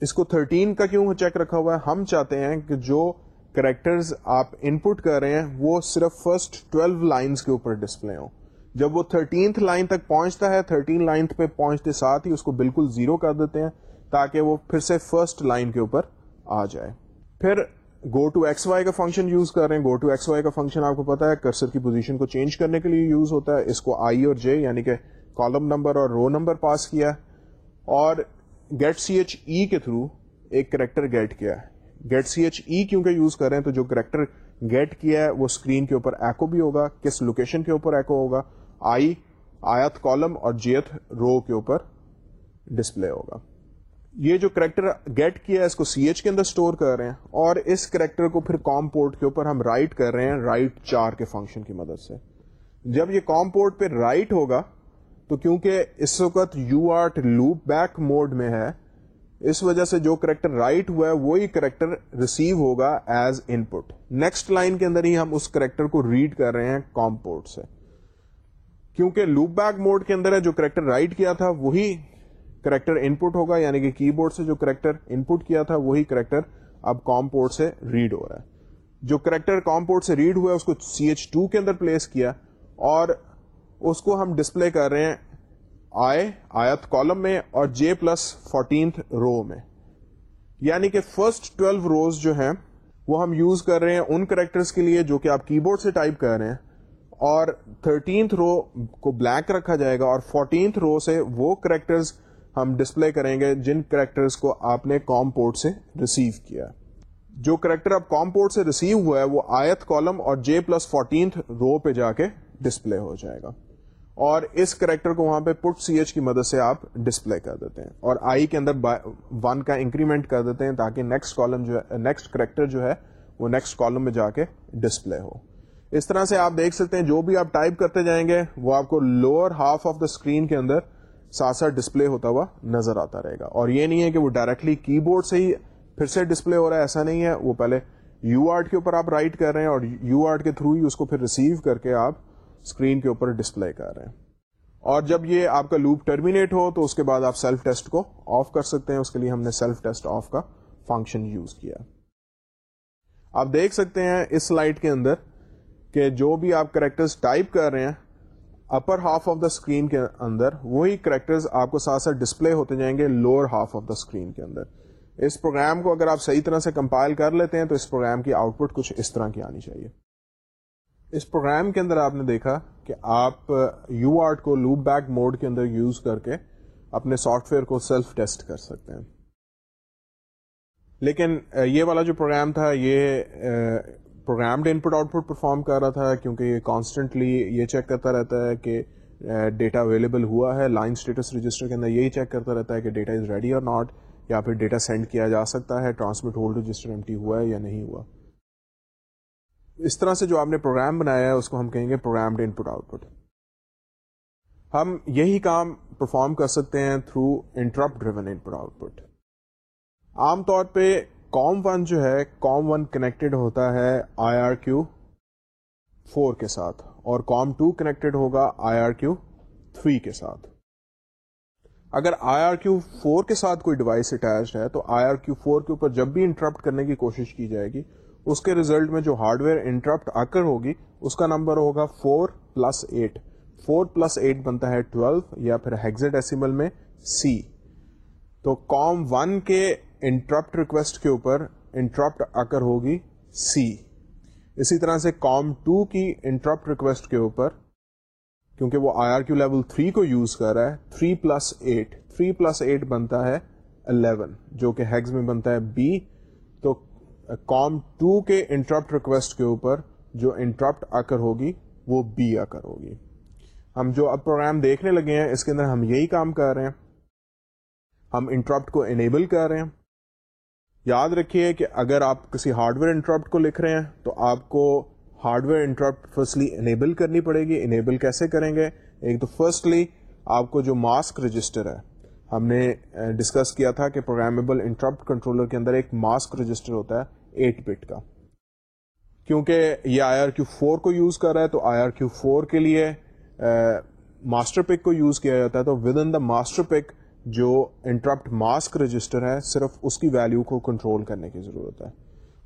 اس کو 13 کا کیوں چیک رکھا ہوا ہے؟ ہم چاہتے ہیں کہ جو کریکٹرز آپ ان پٹ کر رہے ہیں، وہ صرف فرسٹ 12 لائنز کے اوپر ڈسپلے ہوں۔ جب وہ تھرٹینتھ لائن تک پہنچتا ہے تھرٹین لائن پہ پہنچتے ساتھ ہی اس کو بالکل زیرو کر دیتے ہیں تاکہ وہ پھر سے فرسٹ لائن کے اوپر آ جائے۔ پھر گو ٹو ایکس وائی کا فنکشن یوز کر رہے ہیں۔ گو ٹو ایکس وائی کا فنکشن آپ کو پتا ہے کرسر کی پوزیشن کو چینج کرنے کے لیے یوز ہوتا ہے۔ اس کو آئی اور جے یعنی کہ کالم نمبر اور رو نمبر پاس کیا اور گیٹ سی ایچ ای کے تھرو ایک کریکٹر گیٹ کیا ہے۔ گیٹ سی ایچ ای کیونکہ یوز کر رہے ہیں تو جو کریکٹر گیٹ کیا ہے وہ اسکرین کے اوپر ایکو بھی ہوگا، کس لوکیشن کے اوپر ایکو ہوگا، آئی، آیت کالم اور جیت رو کے اوپر ڈسپلے ہوگا۔ یہ جو کریکٹر گیٹ کیا ہے، اس کو سی ایچ کے اندر اسٹور کر رہے ہیں اور اس کریکٹر کو پھر کام پورٹ کے اوپر ہم رائٹ کر رہے ہیں، رائٹ چار کے فنکشن کی مدد سے۔ جب یہ کام پورٹ پہ رائٹ ہوگا تو کیونکہ اس وقت UART loop back mode میں ہے، اس وجہ سے جو کریکٹر رائٹ ہوا ہے، وہی کریکٹر ریسیو ہوگا as input next line کے اندر ہی ہم اس کریکٹر کو ریڈ کر رہے ہیں کامپورٹ سے۔ کیونکہ لوپ بیک موڈ کے اندر ہے، جو کریکٹر رائٹ کیا تھا، وہی کریکٹر ان پٹ ہوگا یعنی کہ کی بورڈ سے جو کریکٹر ان پٹ کیا تھا، وہی کریکٹر اب کام پورٹ سے ریڈ ہو رہا ہے۔ جو کریکٹر کام پورٹ سے ریڈ ہوا ہے، اس کو سی ایچ ٹو کے اندر پلیس کیا اور اس کو ہم ڈسپلے کر رہے ہیں آئے، آیت کالم میں اور جے پلس فورٹینتھ رو میں۔ یعنی کہ فرسٹ ٹویلو روز جو ہیں، وہ ہم یوز کر رہے ہیں ان کریکٹرز کے لیے جو کہ آپ کی بورڈ سے ٹائپ کر رہے ہیں۔ اور تھرٹینتھ رو کو بلینک رکھا جائے گا اور فورٹینتھ رو سے وہ کریکٹرز ہم ڈسپلے کریں گے جن کریکٹرز کو آپ نے کام پورٹ سے ریسیو کیا۔ جو کریکٹر اب کام پورٹ سے ریسیو ہوا ہے، وہ آیت کالم اور جے پلس فورٹینتھ رو پہ جا کے ڈسپلے ہو جائے گا۔ اور اس کریکٹر کو وہاں پہ پٹ سی ایچ کی مدد سے آپ ڈسپلے کر دیتے ہیں اور آئی کے اندر ون کا انکریمنٹ کر دیتے ہیں تاکہ نیکسٹ کالم جو ہے نیکسٹ کریکٹر جو ہے وہ نیکسٹ کالم میں جا کے ڈسپلے ہو۔ اس طرح سے آپ دیکھ سکتے ہیں جو بھی آپ ٹائپ کرتے جائیں گے وہ آپ کو lower half of the screen کے اندر ساتھ ساتھ ڈسپلے ہوتا ہوا نظر آتا رہے گا۔ اور یہ نہیں ہے کہ وہ ڈائریکٹلی کی بورڈ سے ہی پھر سے ڈسپلے ہو رہا ہے، ایسا نہیں ہے۔ وہ پہلے یو آرٹ کے اوپر آپ رائٹ کر رہے ہیں اور یو آرٹ کے تھرو ہی اس کو پھر ریسیو کر کے آپ اسکرین کے اوپر ڈسپلے کر رہے ہیں۔ اور جب یہ آپ کا لوپ ٹرمینیٹ ہو تو اس کے بعد آپ سیلف ٹیسٹ کو آف کر سکتے ہیں۔ اس کے لیے ہم نے سیلف ٹیسٹ آف کا فنکشن یوز کیا۔ آپ دیکھ سکتے ہیں اس سلائڈ کے اندر کہ جو بھی آپ کریکٹر ٹائپ کر رہے ہیں upper half of the screen کے اندر وہی کریکٹر آپ کو ساتھ ساتھ ڈسپلے ہوتے جائیں گے lower half of the screen کے اندر۔ اس پروگرام کو اگر آپ صحیح طرح سے کمپائل کر لیتے ہیں تو اس پروگرام کی آؤٹ پٹ کچھ اس طرح کی آنی چاہیے۔ اس پروگرام کے اندر آپ نے دیکھا کہ آپ uh, یو آرٹ کو لوپ بیک موڈ کے اندر یوز کر کے اپنے سافٹ ویئر کو سیلف ٹیسٹ کر سکتے ہیں. لیکن uh, یہ والا جو پروگرام تھا، یہ programmed input output perform کر رہا تھا کیونکہ یہ کانسٹنٹلی یہ چیک کرتا رہتا ہے کہ uh, ڈیٹا اویلیبل ہوا ہے لائن اسٹیٹس رجسٹر کے اندر یہی چیک کرتا رہتا ہے کہ ڈیٹا از ریڈی اور ناٹ یا پھر ڈیٹا سینڈ کیا جا سکتا ہے transmit hold register empty ہوا ہے یا نہیں ہوا. اس طرح سے جو آپ نے پروگرام بنایا ہے، اس کو ہم کہیں گے programmed input out put ہم یہی کام پرفارم کر سکتے ہیں through interrupt driven input output عام طور پہ کام ون جو ہے کام ون کنیکٹڈ ہوتا ہے آئی آر کیو فور کے ساتھ، اور کام ٹو کنیکٹڈ ہوگا آئی آر کیو تھری کے ساتھ. اگر آئی آر کیو فور کے ساتھ کوئی ڈیوائس اٹیچ ہے، تو آئی آر کیو فور کے اوپر جب بھی انٹرپٹ کرنے کی کوشش کی جائے گی اس کے ریزلٹ میں جو ہارڈ ویئر انٹرپٹ آ کر ہوگی، اس کا نمبر ہوگا four plus eight four plus eight بنتا ہے ٹویلو یا پھر ہیگزٹ ایسیمل میں سی تو کام ون کے انٹرپٹ ریکویسٹ کے اوپر انٹرپٹ آ کر ہوگی سی اسی طرح سے کام ٹو کی انٹرپٹ ریکویسٹ کے اوپر، کیونکہ وہ آئی آر کیو لیول 3 کو یوز کر رہا ہے 3 plus eight three plus eight بنتا ہے 11 جو کہ ہیگز میں بنتا ہے بی کام ٹو کے انٹرپٹ ریکویسٹ کے اوپر جو انٹرپٹ آ کر ہوگی، وہ بی آ کر ہوگی۔ ہم جو اب پروگرام دیکھنے لگے ہیں، اس کے اندر ہم یہی کام کر رہے ہیں۔ ہم انٹرپٹ کو انیبل کر رہے ہیں۔ یاد رکھیے کہ اگر آپ کسی ہارڈ ویئر انٹرپٹ کو لکھ رہے ہیں، تو آپ کو hardware interrupt firstly enable کرنی پڑے گی۔ انیبل کیسے کریں گے؟ ایک تو فرسٹلی آپ کو جو ماسک رجسٹر ہے ہم نے ڈسکس کیا تھا کہ پروگرامیبل انٹرپٹ کنٹرولر کے اندر ایک ماسک رجسٹر ہوتا ہے ایٹ بٹ کا۔ کیونکہ یہ آئی آر کیو فور کو یوز کر رہا ہے تو آئی آر کیو فور کے لیے ماسٹر پک کو یوز کیا جاتا ہے تو ود ان دا ماسٹر پک جو انٹرپٹ ماسک رجسٹر ہے صرف اس کی ویلو کو کنٹرول کرنے کی ضرورت ہے۔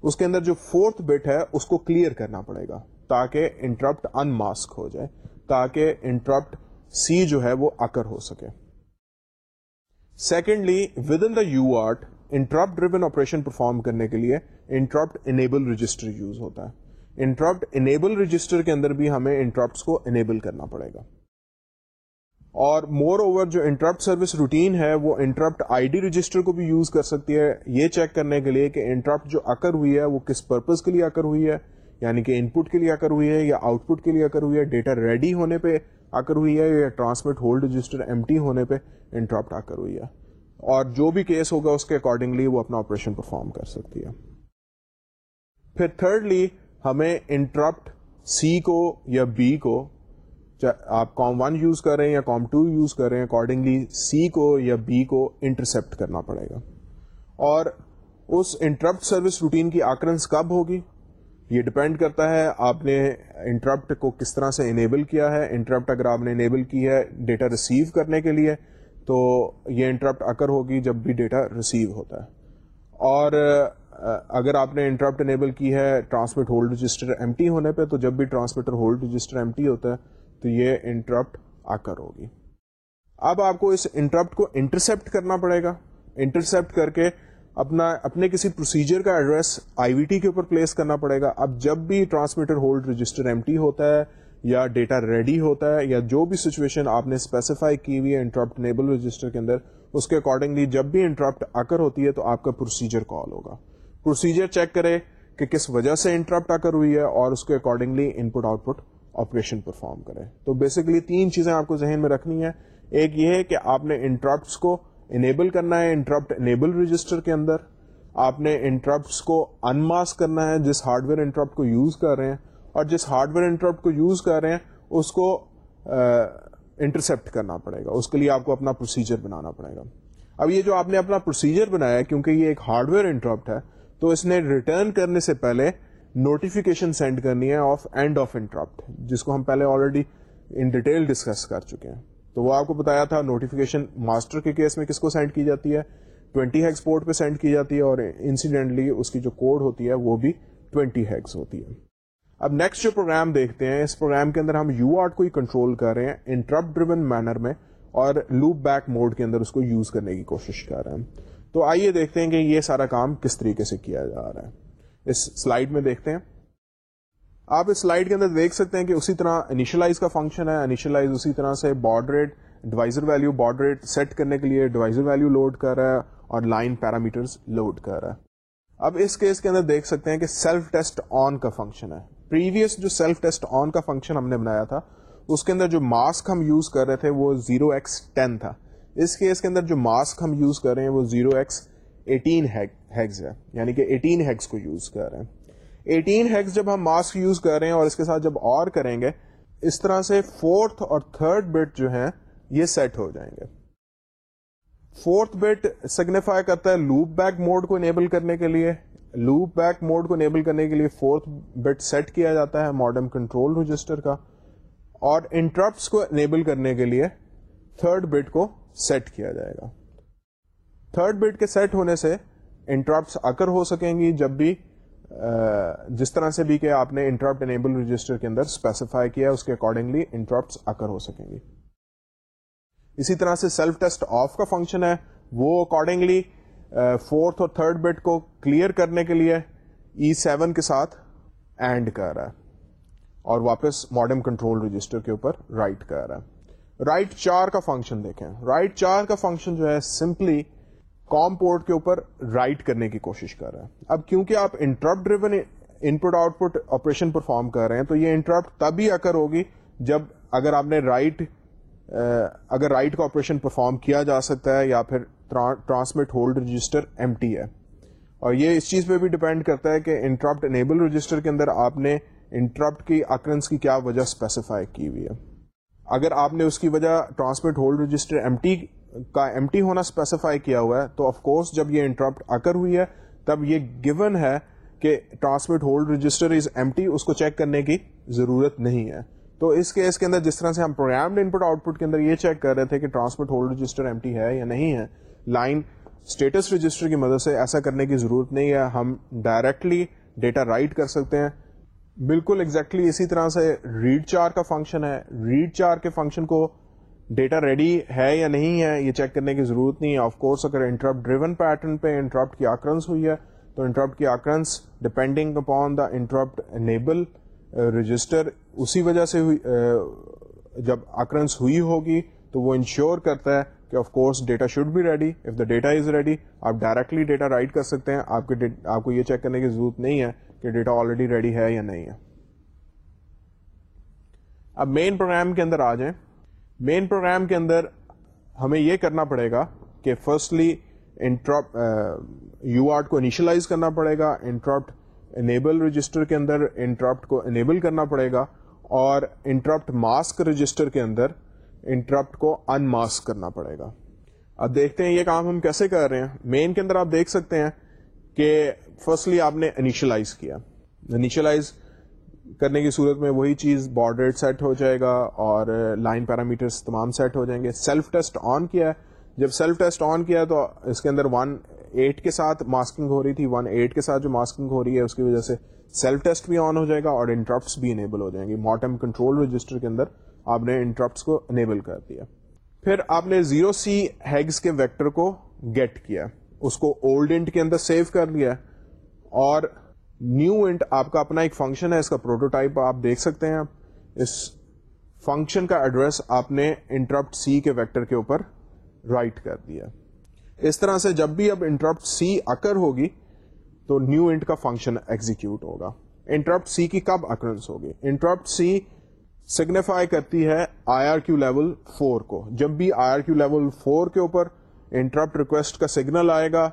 اس کے اندر جو فورتھ بٹ ہے اس کو کلیئر کرنا پڑے گا تاکہ انٹرپٹ ان ماسک ہو جائے، تاکہ انٹرپٹ سی جو ہے وہ اکر ہو سکے۔ Secondly within the UART interrupt driven operation perform کرنے کے لیے انٹرپٹ انیبل رجسٹر یوز ہوتا ہے انٹرپٹ انیبل رجسٹر کے اندر بھی ہمیں انٹرپٹ کو انیبل کرنا پڑے گا اور مور اوور جو انٹرپٹ سروس روٹین ہے وہ انٹرپٹ آئی ڈی رجسٹر کو بھی یوز کر سکتی ہے یہ چیک کرنے کے لیے کہ انٹرپٹ جو اکر ہوئی ہے وہ کس پرپز کے لیے اکر ہوئی ہے یعنی کہ ان پٹ کے لیے اکر ہوئی ہے یا آؤٹ پٹ کے لیے اکر ہوئی ہے ڈیٹا ریڈی ہونے پہ آ کر ہوئی ہے یا transmit hold register empty ہونے پہ انٹرپٹ آ کر ہوئی ہے۔ اور جو بھی کیس ہوگا، اس کے اکارڈنگلی وہ اپنا آپریشن پرفارم کر سکتی ہے۔ پھر تھرڈلی ہمیں انٹرپٹ سی کو یا بی کو آپ کام ون یوز کر رہے ہیں یا کام ٹو یوز کر رہے ہیں اکارڈنگلی سی کو یا بی کو انٹرسپٹ کرنا پڑے گا۔ اور اس انٹرپٹ سروس روٹین کی آکرنس کب ہوگی؟ یہ ڈپینڈ کرتا ہے آپ نے انٹرپٹ کو کس طرح سے انیبل کیا ہے۔ انٹرپٹ اگر آپ نے انیبل کی ہے ڈیٹا ریسیو کرنے کے لیے، تو یہ انٹرپٹ اکر ہوگی جب بھی ڈیٹا ریسیو ہوتا ہے۔ اور اگر آپ نے انٹرپٹ انیبل کی ہے transmit hold register empty ہونے پہ، تو جب بھی transmitter hold register empty ہوتا ہے، تو یہ انٹرپٹ آ کر ہوگی۔ اب آپ کو اس انٹرپٹ کو انٹرسپٹ کرنا پڑے گا۔ انٹرسپٹ کر کے اپنا اپنے کسی پروسیجر کا ایڈریس آئی وی ٹی کے اوپر پلیس کرنا پڑے گا۔ اب جب بھی transmitter hold register empty ہوتا ہے یا ڈیٹا ریڈی ہوتا ہے یا جو بھی سچویشن آپ نے اسپیسیفائی کی ہوئی ہے انٹرپٹ نیبل رجسٹر کے اندر، اس کے اکارڈنگلی جب بھی انٹرپٹ آ کر ہوتی ہے تو آپ کا پروسیجر کال ہوگا۔ پروسیجر چیک کرے کہ کس وجہ سے انٹرپٹ آ کر ہوئی ہے اور اس کے accordingly input output operation perform کرے۔ تو بیسکلی تین چیزیں آپ کو ذہن میں رکھنی ہے ایک یہ ہے کہ آپ نے انٹرپٹس کو انیبل کرنا ہے انٹرپٹ انیبل رجسٹر کے اندر. آپ نے انٹرپٹس کو انماسک کرنا ہے، جس ہارڈ ویئر انٹرپٹ کو یوز کر رہے ہیں اور جس ہارڈ ویئر انٹرپٹ کو یوز کر رہے ہیں، اس کو انٹرسپٹ کرنا پڑے گا. اس کے لیے آپ کو اپنا پروسیجر بنانا پڑے گا. اب یہ جو آپ نے اپنا پروسیجر بنایا کیونکہ یہ ایک ہارڈ ویئر انٹرپٹ ہے، تو اس نے ریٹرن کرنے سے پہلے نوٹیفیکیشن سینڈ کرنی ہے آف اینڈ آف انٹرپٹ جس کو ہم پہلے آلریڈی ان ڈیٹیل ڈسکس کر چکے ہیں. تو وہ آپ کو بتایا تھا نوٹیفیکیشن ماسٹر کے کیس میں کس کو سینڈ کی جاتی ہے ٹوینٹی ہیگس پورٹ پہ سینڈ کی جاتی ہے اور انسیڈنٹلی اس کی جو کوڈ ہوتی ہے وہ بھی ٹوینٹی ہیگس ہوتی ہے۔ اب نیکسٹ جو پروگرام دیکھتے ہیں، اس پروگرام کے اندر ہم یو آرٹ کو ہی کنٹرول کر رہے ہیں انٹرپٹ ڈریون مینر میں اور لوپ بیک موڈ کے اندر اس کو یوز کرنے کی کوشش کر رہے ہیں۔ تو آئیے دیکھتے ہیں کہ یہ سارا کام کس طریقے سے کیا جا رہا ہے۔ اس سلائڈ میں دیکھتے ہیں۔ آپ اس سلائڈ کے اندر دیکھ سکتے ہیں کہ اسی طرح انیشلائز کا فنکشن ہے انیشلائز اسی طرح سے baud rate divisor value baud rate set کرنے کے لیے ڈیوائزر ویلو لوڈ کر رہا ہے اور لائن پیرامیٹرز لوڈ کر رہا ہے۔ اب اس کیس کے اندر دیکھ سکتے ہیں کہ سیلف ٹیسٹ آن کا فنکشن ہے۔ پریویس جو سیلف ٹیسٹ آن کا فنکشن ہم نے بنایا تھا، اس کے اندر جو ماسک ہم یوز کر رہے تھے وہ زیرو ایکس ٹین تھا۔ اس کیس کے اندر جو ماسک ہم یوز کر رہے ہیں وہ زیرو ایکس ایٹین ہیگز ہے یعنی کہ ایٹین ہیگز کو یوز کر رہے ہیں۔ ایٹین ہیگز جب ہم ماسک یوز کر رہے ہیں اور اس کے ساتھ جب اور کریں گے، اس طرح سے فورتھ اور تھرڈ بٹ جو ہے یہ سیٹ ہو جائیں گے۔ فورتھ بٹ سگنیفائی کرتا ہے لوپ بیک موڈ کو انیبل کرنے کے لیے۔ لوپ بیک موڈ کو انیبل کرنے کے لیے فورتھ بٹ سیٹ کیا جاتا ہے ماڈرن کنٹرول رجسٹر کا۔ اور انٹرپٹس کو انیبل کرنے کے لیے تھرڈ بٹ کو سیٹ کیا جائے گا۔ تھرڈ بٹ کے سیٹ ہونے سے انٹرپٹس اکر ہو سکیں گی۔ جب بھی جس طرح سے بھی کہ آپ نے انٹرپٹ انیبل رجسٹر کے اندر اسپیسیفائی کیا، اس کے اکارڈنگلی انٹرپٹس اکر ہو سکیں گی اسی طرح سے سیلف ٹیسٹ آف کا فنکشن ہے، وہ اکارڈنگلی فورتھ اور تھرڈ بٹ کو کلیئر کرنے کے لیے e ای سیون کے ساتھ اینڈ کر رہا ہے۔ اور واپس ماڈرن کنٹرول رجسٹر کے اوپر رائٹ کر رہا ہے۔ رائٹ چار کا فنکشن دیکھیں۔ رائٹ چار کا فنکشن جو ہے سمپلی کام پورٹ کے اوپر رائٹ کرنے کی کوشش کر رہے ہیں۔ اب کیونکہ آپ interrupt driven input output operation perform کر رہے ہیں تو یہ انٹرپٹ تبھی اکر ہوگی جب اگر آپ نے رائٹ اگر رائٹ کا آپریشن پرفارم کیا جا سکتا ہے یا پھر transmit hold register empty ہے۔ اور یہ اس چیز پہ بھی ڈپینڈ کرتا ہے کہ انٹرپٹ انیبل رجسٹر کے اندر آپ نے انٹرپٹ کی اکرنس کی کیا وجہ اسپیسیفائی کی ہوئی ہے۔ اگر آپ نے اس کی وجہ transmit hold register empty کا ایم ٹی ہونا اسپیسیفائی کیا ہوا ہے، تو آف کورس جب یہ انٹرپٹ اکر ہوئی ہے، تب یہ گیون ہے کہ transmit hold register is empty اس کو چیک کرنے کی ضرورت نہیں ہے۔ تو اس کیس کے اندر جس طرح سے ہم programme input out put کے اندر یہ چیک کر رہے تھے کہ transmit hold register empty ہے یا نہیں ہے لائن اسٹیٹس رجسٹر کی مدد سے ایسا کرنے کی ضرورت نہیں ہے، ہم ڈائریکٹلی ڈیٹا رائٹ کر سکتے ہیں۔ بالکل ایگزیکٹلی exactly اسی طرح سے ریڈ چار کا فنکشن ہے۔ ریڈ چار کے فنکشن کو ڈیٹا ریڈی ہے یا نہیں ہے، یہ چیک کرنے کی ضرورت نہیں ہے۔ آف کورس اگر انٹرپٹ ڈریون پیٹرن پہ انٹرپٹ کی آکرنس ہوئی ہے، تو انٹرپٹ کی occurrence depending upon the interrupt enable register اسی وجہ سے uh, جب آکرنس ہوئی ہوگی، تو وہ انشور کرتا ہے کہ of course data should be ready if the data is ready آپ ڈائریکٹلی ڈیٹا رائٹ کر سکتے ہیں۔ آپ کے آپ کو یہ چیک کرنے کی ضرورت نہیں ہے کہ ڈیٹا آلریڈی ریڈی ہے یا نہیں ہے۔ اب مین پروگرام کے اندر آ جائیں۔ مین پروگرام کے اندر ہمیں یہ کرنا پڑے گا کہ فرسٹلی انٹراپ یو آرٹ کو انیشلائز کرنا پڑے گا انٹراپٹ انیبل رجسٹر کے اندر انٹراپٹ کو انیبل کرنا پڑے گا، اور انٹراپٹ ماسک رجسٹر کے اندر انٹراپٹ کو ان ماسک کرنا پڑے گا۔ اب دیکھتے ہیں یہ کام ہم کیسے کر رہے ہیں۔ مین کے اندر آپ دیکھ سکتے ہیں کہ فرسٹلی آپ نے انیشلائز کیا۔ انیشلائز کرنے کی صورت میں وہی چیز بارڈر سیٹ ہو جائے گا اور لائن پیرامیٹرس تمام سیٹ ہو جائیں گے۔ سیلف ٹیسٹ آن کیا ہے۔ جب سیلف ٹیسٹ آن کیا تو اس کے اندر ون ایٹ کے ساتھ ماسکنگ ہو رہی تھی۔ ون ایٹ کے ساتھ جو ماسکنگ ہو رہی ہے، اس کی وجہ سے سیلف ٹیسٹ بھی آن ہو جائے گا اور انٹرپٹس بھی انیبل ہو جائیں گے۔ ماٹم کنٹرول رجسٹر کے اندر آپ نے انٹرپٹس کو انیبل کر دیا۔ پھر آپ نے زیرو سی ہیگز کے ویکٹر کو گیٹ کیا۔ اس کو اولڈ انٹ کے اندر سیو کر لیا۔ اور نیو انٹ آپ کا اپنا ایک فنکشن ہے، اس کا پروٹوٹائپ آپ دیکھ سکتے ہیں اس فنکشن کا ایڈریس آپ نے انٹرپٹ سی کے ویکٹر کے اوپر رائٹ کر دیا۔ اس طرح سے جب بھی اب انٹرپٹ سی اکر ہوگی تو نیو انٹ کا فنکشن ایگزیکیوٹ ہوگا۔ انٹرپٹ سی کی کب اکرنس ہوگی؟ انٹرپٹ سی سگنیفائی کرتی ہے I R Q level four کو۔ جب بھی I R Q level four کے اوپر انٹرپٹ ریکویسٹ کا سگنل آئے گا،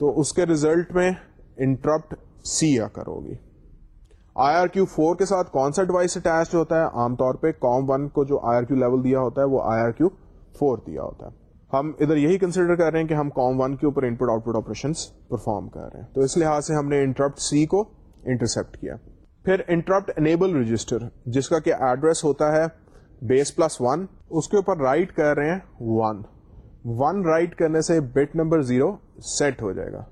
تو اس کے ریزلٹ میں انٹرپٹ سی اکر ہوگی آئی آر کیو فور کے ساتھ کون سا ڈیوائس اٹیچ ہوتا ہے۔ عام طور پہ کام ون کو جو آئی آر کیو لیول دیا ہوتا ہے وہ آئی آر کیو فور دیا ہوتا ہے۔ ہم ادھر یہی کنسیڈر کر رہے ہیں کہ ہم کام ون کے اوپر input output operation perform کر رہے ہیں۔ تو اس لحاظ سے ہم نے انٹرپٹ سی کو انٹرسپٹ کیا۔ پھر انٹرپٹ انیبل رجسٹر جس کا کہ ایڈریس ہوتا ہے بیس پلس ون اس کے اوپر رائٹ کر رہے ہیں ون ون رائٹ کرنے سے بٹ نمبر زیرو سیٹ ہو جائے گا۔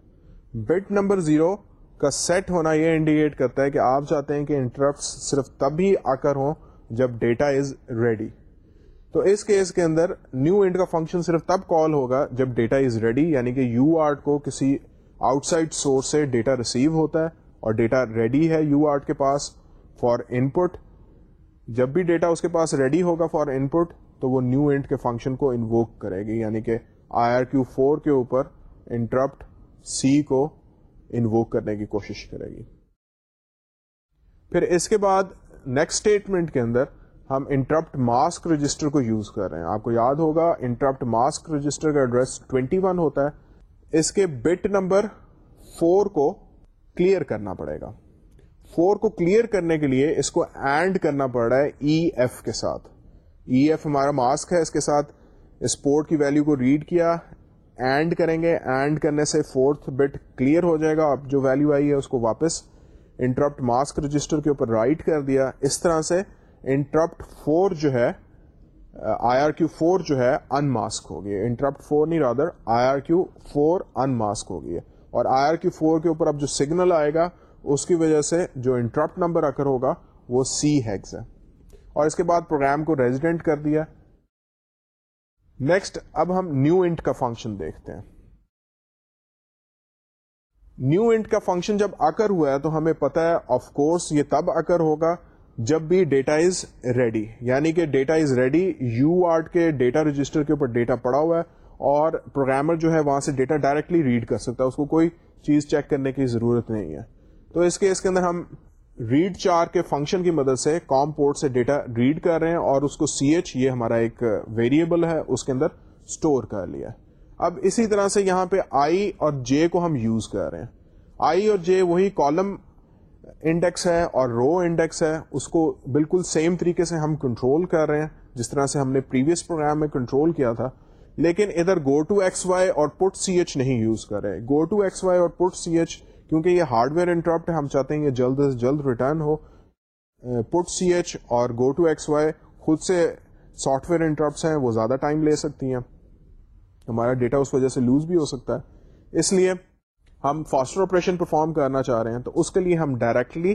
بٹ نمبر زیرو کا سیٹ ہونا یہ انڈیکیٹ کرتا ہے کہ آپ چاہتے ہیں کہ انٹرپٹ صرف تب ہی آ کر ہوں جب ڈیٹا از ریڈی۔ تو اس کیس کے اندر نیو انٹ کا فنکشن صرف تب کال ہوگا جب ڈیٹا از ریڈی یعنی کہ یو آرٹ کو کسی آؤٹ سائڈ سورس سے ڈیٹا ریسیو ہوتا ہے اور ڈیٹا ریڈی ہے یو آرٹ کے پاس فار ان پٹ جب بھی ڈیٹا اس کے پاس ریڈی ہوگا فار ان پٹ تو وہ نیو انٹ کے فنکشن کو انووک کرے گی یعنی کہ آئی آر کیو فور کے اوپر انٹرپٹ سی کو انووک کرنے کی کوشش کرے گی۔ پھر اس کے بعد نیکسٹ اسٹیٹمنٹ کے اندر ہم انٹرپٹ ماسک رجسٹر کو یوز کر رہے ہیں۔ آپ کو یاد ہوگا انٹرپٹ ماسک رجسٹر کا ایڈریس 21 ہوتا ہے۔ اس کے بٹ نمبر 4 کو کلیئر کرنا پڑے گا۔ 4 کو کلیئر کرنے کے لیے اس کو اینڈ کرنا پڑ رہا ہے ای ایف کے ساتھ۔ ای ایف ہمارا ماسک ہے، اس کے ساتھ اس پورٹ کی ویلو کو ریڈ کیا۔ اینڈ کریں گے اینڈ کرنے سے فورتھ بٹ کلیئر ہو جائے گا. اب جو ویلو آئی ہے اس کو واپس انٹرپٹ ماسک رجسٹر کے اوپر رائٹ کر دیا. اس طرح سے انٹرپٹ فور جو ہے، آئی آر کیو فور جو ہے ان ماسک ہوگی انٹرپٹ فور نہیں rather I R Q four unmask ہوگی اور آئی آر کیو فور کے اوپر اب جو سگنل آئے گا، اس کی وجہ سے جو انٹرپٹ نمبر اکر ہوگا، وہ سی ہیگز ہے. اور اس کے بعد پروگرام کو ریزیڈنٹ کر دیا. نیکسٹ اب ہم نیو انٹ کا فنکشن دیکھتے ہیں۔ نیو انٹ کا فنکشن جب اکر ہوا ہے تو ہمیں پتا ہے آف کورس یہ تب اکر ہوگا جب بھی ڈیٹا از ریڈی یعنی کہ data is ready UART کے ڈیٹا رجسٹر کے اوپر ڈیٹا پڑا ہوا ہے اور پروگرامر جو ہے وہاں سے ڈیٹا ڈائریکٹلی ریڈ کر سکتا ہے۔ اس کو کوئی چیز چیک کرنے کی ضرورت نہیں ہے۔ تو اس کیس کے اندر ہم ریڈ چار کے فنکشن کی مدد سے کام پورٹ سے ڈیٹا ریڈ کر رہے ہیں اور اس کو سی ایچ یہ ہمارا ایک ویریبل ہے اس کے اندر اسٹور کر لیا اب اسی طرح سے یہاں پہ آئی اور جے کو ہم یوز کر رہے ہیں آئی اور جے وہی کالم انڈیکس ہے اور رو انڈیکس ہے اس کو بالکل سیم طریقے سے ہم کنٹرول کر رہے ہیں جس طرح سے ہم نے پریویس پروگرام میں کنٹرول کیا تھا لیکن ادھر گو ٹو ایکس وائی اور پٹ سی ایچ نہیں یوز کر رہے گو ٹو ایکس وائی اور پٹ سی ایچ کیونکہ یہ ہارڈ ویئر انٹرپٹ ہے، ہم چاہتے ہیں یہ جلد از جلد ریٹرن ہو۔ پٹ سی ایچ اور گو ٹو ایکس وائی خود سے سافٹ ویئر انٹرپٹس ہیں، وہ زیادہ ٹائم لے سکتی ہیں۔ ہمارا ڈیٹا اس وجہ سے لوز بھی ہو سکتا ہے۔ اس لیے ہم فاسٹر آپریشن پرفارم کرنا چاہ رہے ہیں، تو اس کے لیے ہم ڈائریکٹلی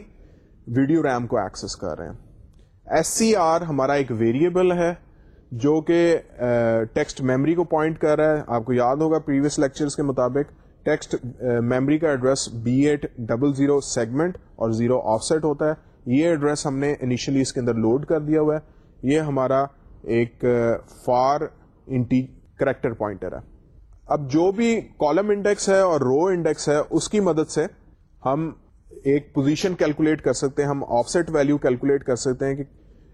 ویڈیو ریم کو ایکسس کر رہے ہیں۔ ایس سی آر ہمارا ایک ویریبل ہے، جو کہ ٹیکسٹ میموری کو پوائنٹ کر رہا ہے۔ آپ کو یاد ہوگا پریویس لیکچرز کے مطابق ٹیکسٹ میموری کا address B eight double zero segment اور زیرو آف سیٹ ہوتا ہے۔ یہ ایڈریس ہم نے انیشلی اس کے اندر لوڈ کر دیا ہوا ہے۔ یہ ہمارا ایک فار انٹی کریکٹر پوائنٹر ہے۔ اب جو بھی کالم انڈیکس ہے اور رو انڈیکس ہے، اس کی مدد سے ہم ایک پوزیشن کیلکولیٹ کر سکتے ہیں۔ ہم آف سیٹ ویلو کیلکولیٹ کر سکتے ہیں کہ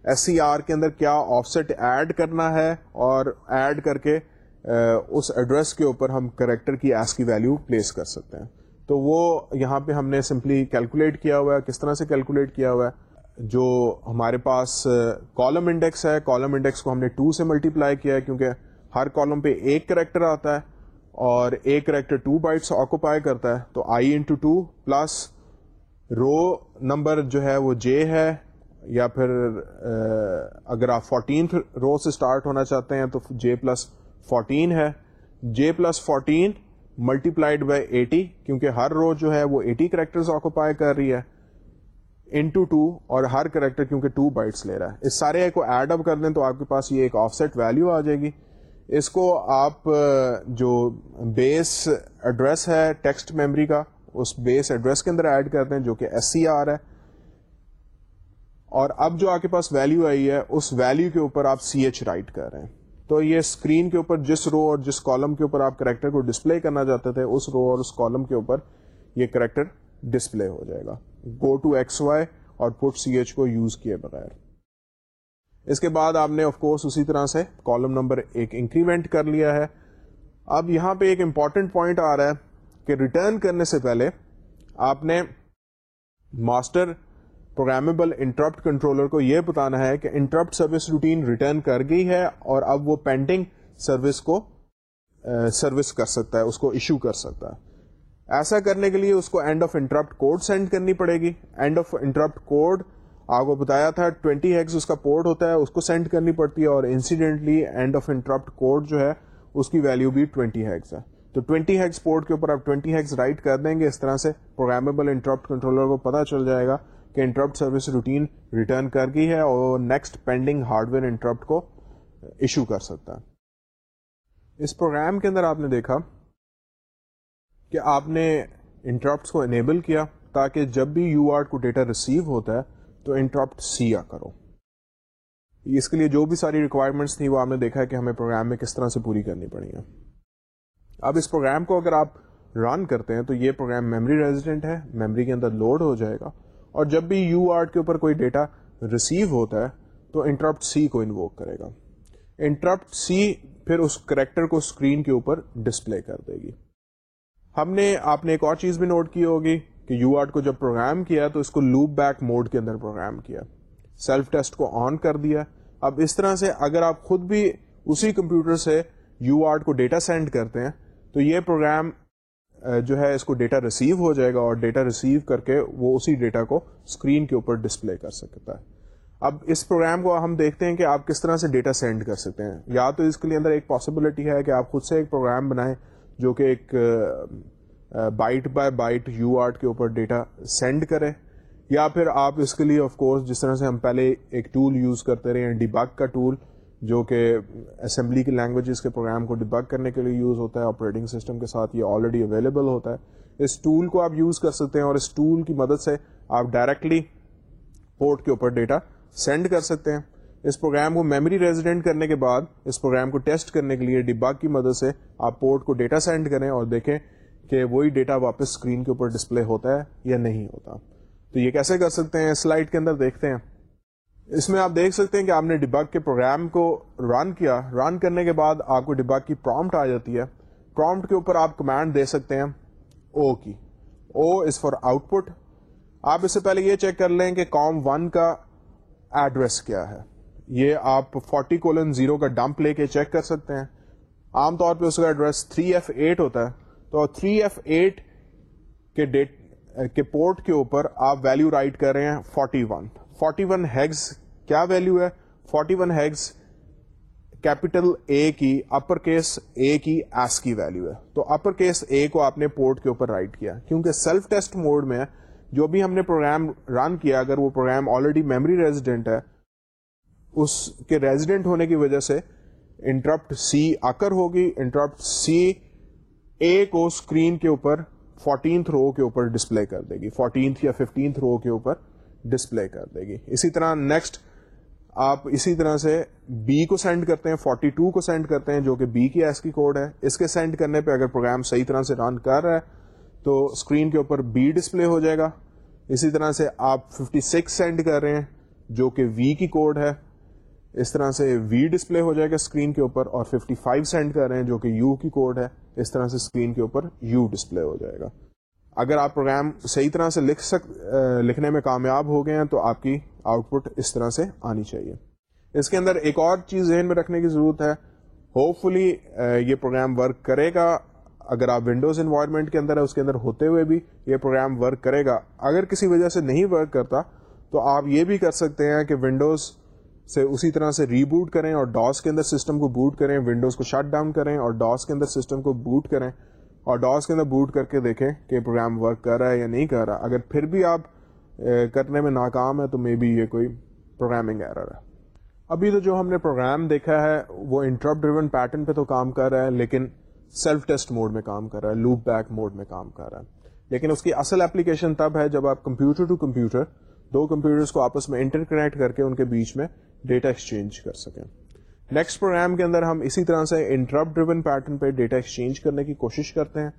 ایس سی آر کے اندر کیا آف سیٹ ایڈ کرنا ہے اور ایڈ کر کے اس ایڈریس کے اوپر ہم کریکٹر کی ایس کی ویلو پلیس کر سکتے ہیں۔ تو وہ یہاں پہ ہم نے سمپلی کیلکولیٹ کیا ہوا ہے، کس طرح سے کیلکولیٹ کیا ہوا ہے۔ جو ہمارے پاس کالم انڈیکس ہے کالم انڈیکس کو ہم نے ٹو سے ملٹیپلائی کیا ہے، کیونکہ ہر کالم پہ ایک کریکٹر آتا ہے اور ایک کریکٹر ٹو بائٹس آکوپائی کرتا ہے۔ تو I into two plus row number جو ہے وہ جے ہے، یا پھر اگر آپ فورٹینتھ رو سے اسٹارٹ ہونا چاہتے ہیں تو جے پلس فورٹین ہے۔ J plus fourteen multiplied by eighty کیونکہ ہر رو جو ہے وہ ایٹی کریکٹر آکوپائی کر رہی ہے انٹو ٹو اور ہر کریکٹر کیونکہ ٹو بائٹس لے رہا ہے۔ اس سارے کو ایڈ اپ کر دیں تو آپ کے پاس یہ ایک آف سیٹ ویلو آ جائے گی۔ اس کو آپ جو بیس ایڈریس ہے ٹیکسٹ میموری کا، اس بیس ایڈریس کے اندر ایڈ کرتے ہیں جو کہ ایس سی آر ہے۔ اور اب جو آپ کے پاس ویلو آئی ہے، اس ویلو کے اوپر آپ سی ایچ رائٹ کر رہے ہیں۔ تو یہ اسکرین کے اوپر جس رو اور جس کالم کے اوپر آپ کریکٹر کو ڈسپلے کرنا چاہتے تھے، اس رو اور اس کالم کے اوپر یہ کریکٹر ڈسپلے ہو جائے گا۔ گو ٹو ایکس وائی اور پٹ سی ایچ کو یوز کیے بغیر۔ اس کے بعد آپ نے آف کورس اسی طرح سے کالم نمبر ایک انکریمنٹ کر لیا ہے۔ اب یہاں پہ ایک امپورٹنٹ پوائنٹ آ رہا ہے کہ ریٹرن کرنے سے پہلے آپ نے ماسٹر پروگرامیبل انٹرپٹ کنٹرولر کو یہ بتانا ہے کہ انٹرپٹ سروس روٹین ریٹرن کر گئی ہے اور اب وہ پینڈنگ سروس کو سروس کر سکتا ہے، اس کو ایشو کر سکتا ہے۔ ایسا کرنے کے لیے اس کو end of interrupt code send کرنی پڑے گی۔ اینڈ آف انٹرپٹ کوڈ آپ کو بتایا تھا 20 ہیگز اس کا پورٹ ہوتا ہے، اس کو سینڈ کرنی پڑتی ہے اور incidentally end of interrupt code جو ہے، اس کی ویلو بھی 20 ہیگز ہے۔ تو 20 ہیگز پورٹ کے اوپر آپ 20 ہیگز رائٹ کر دیں گے، اس طرح سے پروگرامیبل انٹرپٹ کنٹرولر کو پتا چل جائے گا۔ کہ انٹرپٹ سروس روٹین ریٹرن کر گئی ہے اور next pending hardware interrupt کو ایشو کر سکتا ہے۔ اس پروگرام کے اندر آپ نے دیکھا کہ آپ نے انٹرپٹس کو انیبل کیا تاکہ جب بھی یو آر کو ڈیٹا ریسیو ہوتا ہے تو انٹرپٹ سی آ کرو۔ اس کے لیے جو بھی ساری ریکوائرمنٹس تھیں وہ آپ نے دیکھا ہے کہ ہمیں پروگرام میں کس طرح سے پوری کرنی پڑی ہے اب اس پروگرام کو اگر آپ رن کرتے ہیں تو یہ پروگرام میموری ریزیڈنٹ ہے میموری کے اندر لوڈ ہو جائے گا۔ اور جب بھی یو آرٹ کے اوپر کوئی ڈیٹا ریسیو ہوتا ہے تو انٹرپٹ سی کو انووک کرے گا۔ انٹرپٹ سی پھر اس کریکٹر کو اسکرین کے اوپر ڈسپلے کر دے گی۔ ہم نے، آپ نے ایک اور چیز بھی نوٹ کی ہوگی کہ یو آرٹ کو جب پروگرام کیا تو اس کو لوپ بیک موڈ کے اندر پروگرام کیا۔ سیلف ٹیسٹ کو آن کر دیا۔ اب اس طرح سے اگر آپ خود بھی اسی کمپیوٹر سے یو آرٹ کو ڈیٹا سینڈ کرتے ہیں تو یہ پروگرام جو ہے اس کو ڈیٹا ریسیو ہو جائے گا اور ڈیٹا ریسیو کر کے وہ اسی ڈیٹا کو اسکرین کے اوپر ڈسپلے کر سکتا ہے۔ اب اس پروگرام کو ہم دیکھتے ہیں کہ آپ کس طرح سے ڈیٹا سینڈ کر سکتے ہیں۔ یا تو اس کے لیے اندر ایک پاسبلٹی ہے کہ آپ خود سے ایک پروگرام بنائیں جو کہ ایک byte by byte UART کے اوپر ڈیٹا سینڈ کرے۔ یا پھر آپ اس کے لیے آف کورس جس طرح سے ہم پہلے ایک ٹول یوز کرتے رہے ہیں ڈیباگ کا ٹول جو کہ اسمبلی کی لینگویجز کے پروگرام کو ڈبگ کرنے کے لیے یوز ہوتا ہے آپریٹنگ سسٹم کے ساتھ یہ آلریڈی اویلیبل ہوتا ہے. اس ٹول کو آپ یوز کر سکتے ہیں اور اس ٹول کی مدد سے آپ ڈائریکٹلی پورٹ کے اوپر ڈیٹا سینڈ کر سکتے ہیں. اس پروگرام کو میموری ریزیڈنٹ کرنے کے بعد، اس پروگرام کو ٹیسٹ کرنے کے لیے ڈباگ کی مدد سے آپ پورٹ کو ڈیٹا سینڈ کریں اور دیکھیں کہ وہی ڈیٹا واپس اسکرین کے اوپر ڈسپلے ہوتا ہے یا نہیں ہوتا. تو یہ کیسے کر سکتے ہیں؟ سلائڈ کے اندر دیکھتے ہیں. اس میں آپ دیکھ سکتے ہیں کہ آپ نے ڈباگ کے پروگرام کو رن کیا. رن کرنے کے بعد آپ کو ڈباگ کی پرومٹ آ جاتی ہے. پرومٹ کے اوپر آپ کمانڈ دے سکتے ہیں او کی. او از فار آؤٹ پٹ آپ اس سے پہلے یہ چیک کر لیں کہ کام ون کا ایڈریس کیا ہے. یہ آپ فورٹی کولن زیرو کا ڈمپ لے کے چیک کر سکتے ہیں. عام طور پہ اس کا ایڈریس تھری ایف ایٹ ہوتا ہے. تو تھری ایف ایٹ کے ڈیٹ کے پورٹ کے اوپر آپ ویلو رائٹ کر رہے ہیں forty one forty one hex کیا ویلو ہے؟ Forty one hex capital A کی، اپر کیس اے کی ایس کی ویلو ہے۔ تو اپر کیس اے کو آپ نے پورٹ کے اوپر رائٹ کیا۔ کیونکہ سیلف ٹیسٹ موڈ میں جو بھی ہم نے پروگرام رن کیا، اگر وہ پروگرام آلریڈی میموری ریزیڈنٹ ہے، اس کے ریزیڈنٹ ہونے کی وجہ سے انٹرپٹ سی آکر ہوگی۔ انٹرپٹ سی اے کو اسکرین کے اوپر فورٹینتھ رو کے اوپر ڈسپلے کر دے گی۔ فورٹینتھ یا ففٹینتھ رو کے اوپر ڈسپلے کر دے گی۔ اسی طرح نیکسٹ آپ اسی طرح سے بی کو سینڈ کرتے ہیں 42 کو سینڈ کرتے ہیں، جو کہ بی کی ایس کی کوڈ ہے۔ اس کے سینڈ کرنے پہ اگر پروگرام صحیح طرح سے رن کر رہا ہے، تو اسکرین کے اوپر بی ڈسپلے ہو جائے گا۔ اسی طرح سے آپ 56 سینڈ کر رہے ہیں، جو کہ وی کی کوڈ ہے۔ اس طرح سے وی ڈسپلے ہو جائے گا اسکرین کے اوپر، اور 55 سینڈ کر رہے ہیں، جو کہ یو کی کوڈ ہے۔ اس طرح سے اسکرین کے اوپر یو ڈسپلے ہو جائے گا۔ اگر آپ پروگرام صحیح طرح سے لکھ سک لکھنے میں کامیاب ہو گئے ہیں تو آپ کی آؤٹ پٹ اس طرح سے آنی چاہیے۔ اس کے اندر ایک اور چیز ذہن میں رکھنے کی ضرورت ہے۔ ہوپ فلی یہ پروگرام ورک کرے گا۔ اگر آپ ونڈوز انوائرمنٹ کے اندر ہے اس کے اندر ہوتے ہوئے بھی یہ پروگرام ورک کرے گا۔ اگر کسی وجہ سے نہیں ورک کرتا، تو آپ یہ بھی کر سکتے ہیں کہ ونڈوز سے اسی طرح سے ریبوٹ کریں اور ڈاس کے اندر سسٹم کو بوٹ کریں ونڈوز کو شٹ ڈاؤن کریں اور ڈاس کے اندر سسٹم کو بوٹ کریں۔ اور ڈاس کے اندر بوٹ کر کے دیکھیں کہ پروگرام ورک کر رہا ہے یا نہیں کر رہا۔ اگر پھر بھی آپ کرنے میں ناکام ہے تو مے بی یہ کوئی پروگرامنگ ایرر ہے۔ ابھی تو جو ہم نے پروگرام دیکھا ہے، وہ انٹرپ ڈریون پیٹرن پہ تو کام کر رہا ہے، لیکن سیلف ٹیسٹ موڈ میں کام کر رہا ہے لوپ بیک موڈ میں کام کر رہا ہے۔ لیکن اس کی اصل اپلیکیشن تب ہے جب آپ کمپیوٹر ٹو کمپیوٹر دو کمپیوٹرز کو آپس میں انٹر کنیکٹ کر کے ان کے بیچ میں ڈیٹا ایکسچینج کر سکیں۔ نیکسٹ پروگرام کے اندر ہم اسی طرح سے انٹرپ ڈریون پیٹرن پہ ڈیٹا ایکسچینج کرنے کی کوشش کرتے ہیں۔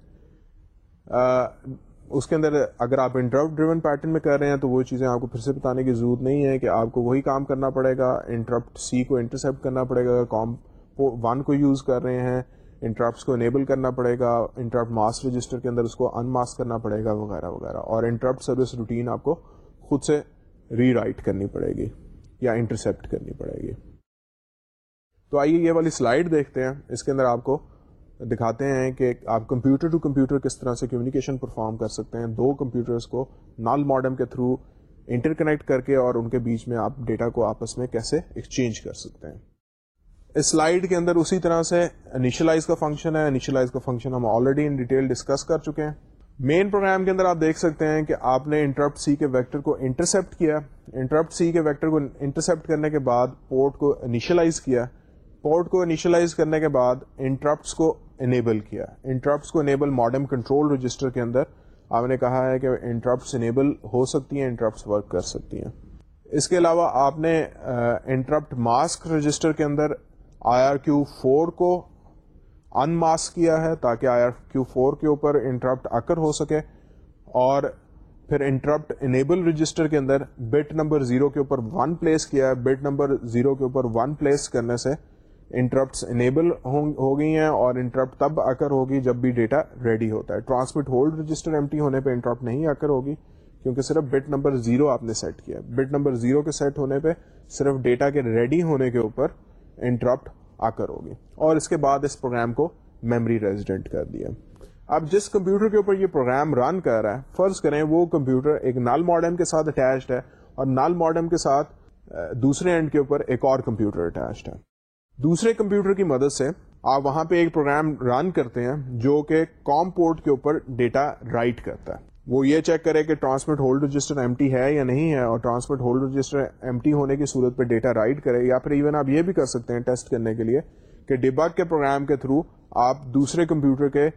اس کے اندر اگر آپ انٹرپٹ ڈریون پیٹرن میں کر رہے ہیں تو وہ چیزیں آپ کو پھر سے بتانے کی ضرورت نہیں ہے کہ آپ کو وہی کام کرنا پڑے گا۔ انٹرپٹ سی کو انٹرسپٹ کرنا پڑے گا۔ کام ون کو یوز کر رہے ہیں۔ انٹرپٹس کو انیبل کرنا پڑے گا۔ انٹرپٹ ماسک رجسٹر کے اندر اس کو ان ماسک کرنا پڑے گا وغیرہ وغیرہ۔ اور انٹرپٹ سروس روٹین آپ کو خود سے ری رائٹ کرنی پڑے گی یا انٹرسپٹ کرنی پڑے گی۔ تو آئیے یہ والی سلائڈ دیکھتے ہیں۔ اس کے اندر آپ کو دکھاتے ہیں کہ آپ کمپیوٹر ٹو کمپیوٹر کس طرح سے کمیونیکیشن پرفارم کر سکتے ہیں۔ دو کمپیوٹرز کو نال ماڈم کے تھرو انٹر کنیکٹ کر کے اور ان کے بیچ میں آپ ڈیٹا کو آپس میں کیسے ایکسچینج کر سکتے ہیں۔ اس سلائڈ کے اندر اسی طرح سے انیشلائز کا فنکشن ہے۔ انیشلائز کا فنکشن ہم آلریڈی ان ڈیٹیل ڈسکس کر چکے ہیں۔ مین پروگرام کے اندر آپ دیکھ سکتے ہیں کہ آپ نے انٹرپٹ سی کے ویکٹر کو انٹرسپٹ کیا۔ انٹرپٹ سی کے ویکٹر کو انٹرسپٹ کرنے کے بعد پورٹ کو انیشلائز کیا۔ پورٹ کو انیشلائز کرنے کے بعد انٹرپٹس کو انیبل کیا۔ انٹرپٹس کو انیبل ماڈرن کنٹرول رجسٹر کے اندر آپ نے کہا ہے کہ انٹرپٹس انیبل ہو سکتی ہیں انٹرپٹس ورک کر سکتی ہیں۔ اس کے علاوہ آپ نے انٹرپٹ ماسک رجسٹر کے اندر آئی آر کیو فور کو ان ماسک کیا ہے تاکہ آئی آر کیو فور کے اوپر انٹرپٹ اکر ہو سکے۔ اور پھر انٹرپٹ انیبل رجسٹر کے اندر بٹ نمبر زیرو کے اوپر ون پلیس کیا ہے۔ بٹ نمبر زیرو کے اوپر ون پلیس کرنے سے انٹرپٹس انیبل ہو گئی ہیں اور انٹرپٹ تب اکر ہوگی جب بھی ڈیٹا ریڈی ہوتا ہے۔ ٹرانسمٹ ہولڈ رجسٹر ایم ہونے پہ انٹرپٹ نہیں اکر ہوگی، کیونکہ صرف بٹ نمبر زیرو آپ نے سیٹ کیا بٹ نمبر زیرو کے سیٹ ہونے پہ صرف ڈیٹا کے ریڈی ہونے کے اوپر انٹرپٹ آکر ہوگی۔ اور اس کے بعد اس پروگرام کو میمری ریزیڈنٹ کر دیا۔ اب جس کمپیوٹر کے اوپر یہ پروگرام رن کر رہا ہے، فرض کریں وہ کمپیوٹر ایک نال ماڈرن کے ساتھ اٹیچڈ ہے اور نال ماڈرن کے ساتھ دوسرے اینڈ کے اوپر ایک اور کمپیوٹر اٹیچڈ ہے۔ دوسرے کمپیوٹر کی مدد سے آپ وہاں پہ ایک پروگرام رن کرتے ہیں جو کہ کام پورٹ کے اوپر ڈیٹا رائٹ کرتا ہے۔ وہ یہ چیک کرے کہ transmit hold register empty ہے یا نہیں ہے اور transmit hold register empty ہونے کی صورت پہ ڈیٹا رائٹ کرے یا پھر ایون آپ یہ بھی کر سکتے ہیں ٹیسٹ کرنے کے لیے کہ ڈباگ کے پروگرام کے تھرو آپ دوسرے کمپیوٹر کے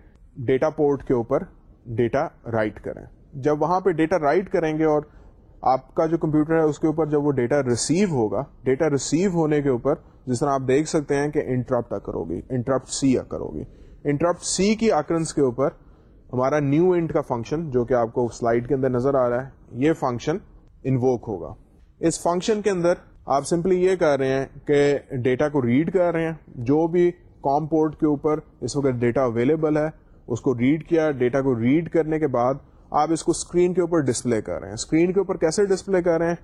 ڈیٹا پورٹ کے اوپر ڈیٹا رائٹ کریں۔ جب وہاں پہ ڈیٹا رائٹ کریں گے اور آپ کا جو کمپیوٹر ہے، اس کے اوپر جب وہ ڈیٹا ریسیو ہوگا ڈیٹا ریسیو ہونے کے اوپر جس طرح آپ دیکھ سکتے ہیں کہ انٹرپٹ اکر ہوگی انٹرپٹ سی اکر ہوگی انٹرپٹ سی کی اکرنس کے اوپر ہمارا نیو انٹ کا فنکشن جو کہ آپ کو سلائڈ کے اندر نظر آ رہا ہے، یہ فنکشن انووک ہوگا۔ اس فنکشن کے اندر آپ سمپلی یہ کر رہے ہیں کہ ڈیٹا کو ریڈ کر رہے ہیں۔ جو بھی کام پورٹ کے اوپر اس وقت ڈیٹا اویلیبل ہے، اس کو ریڈ کیا۔ ڈیٹا کو ریڈ کرنے کے بعد آپ اس کو اسکرین کے اوپر ڈسپلے کر رہے ہیں۔ اسکرین کے اوپر کیسے ڈسپلے کر رہے ہیں؟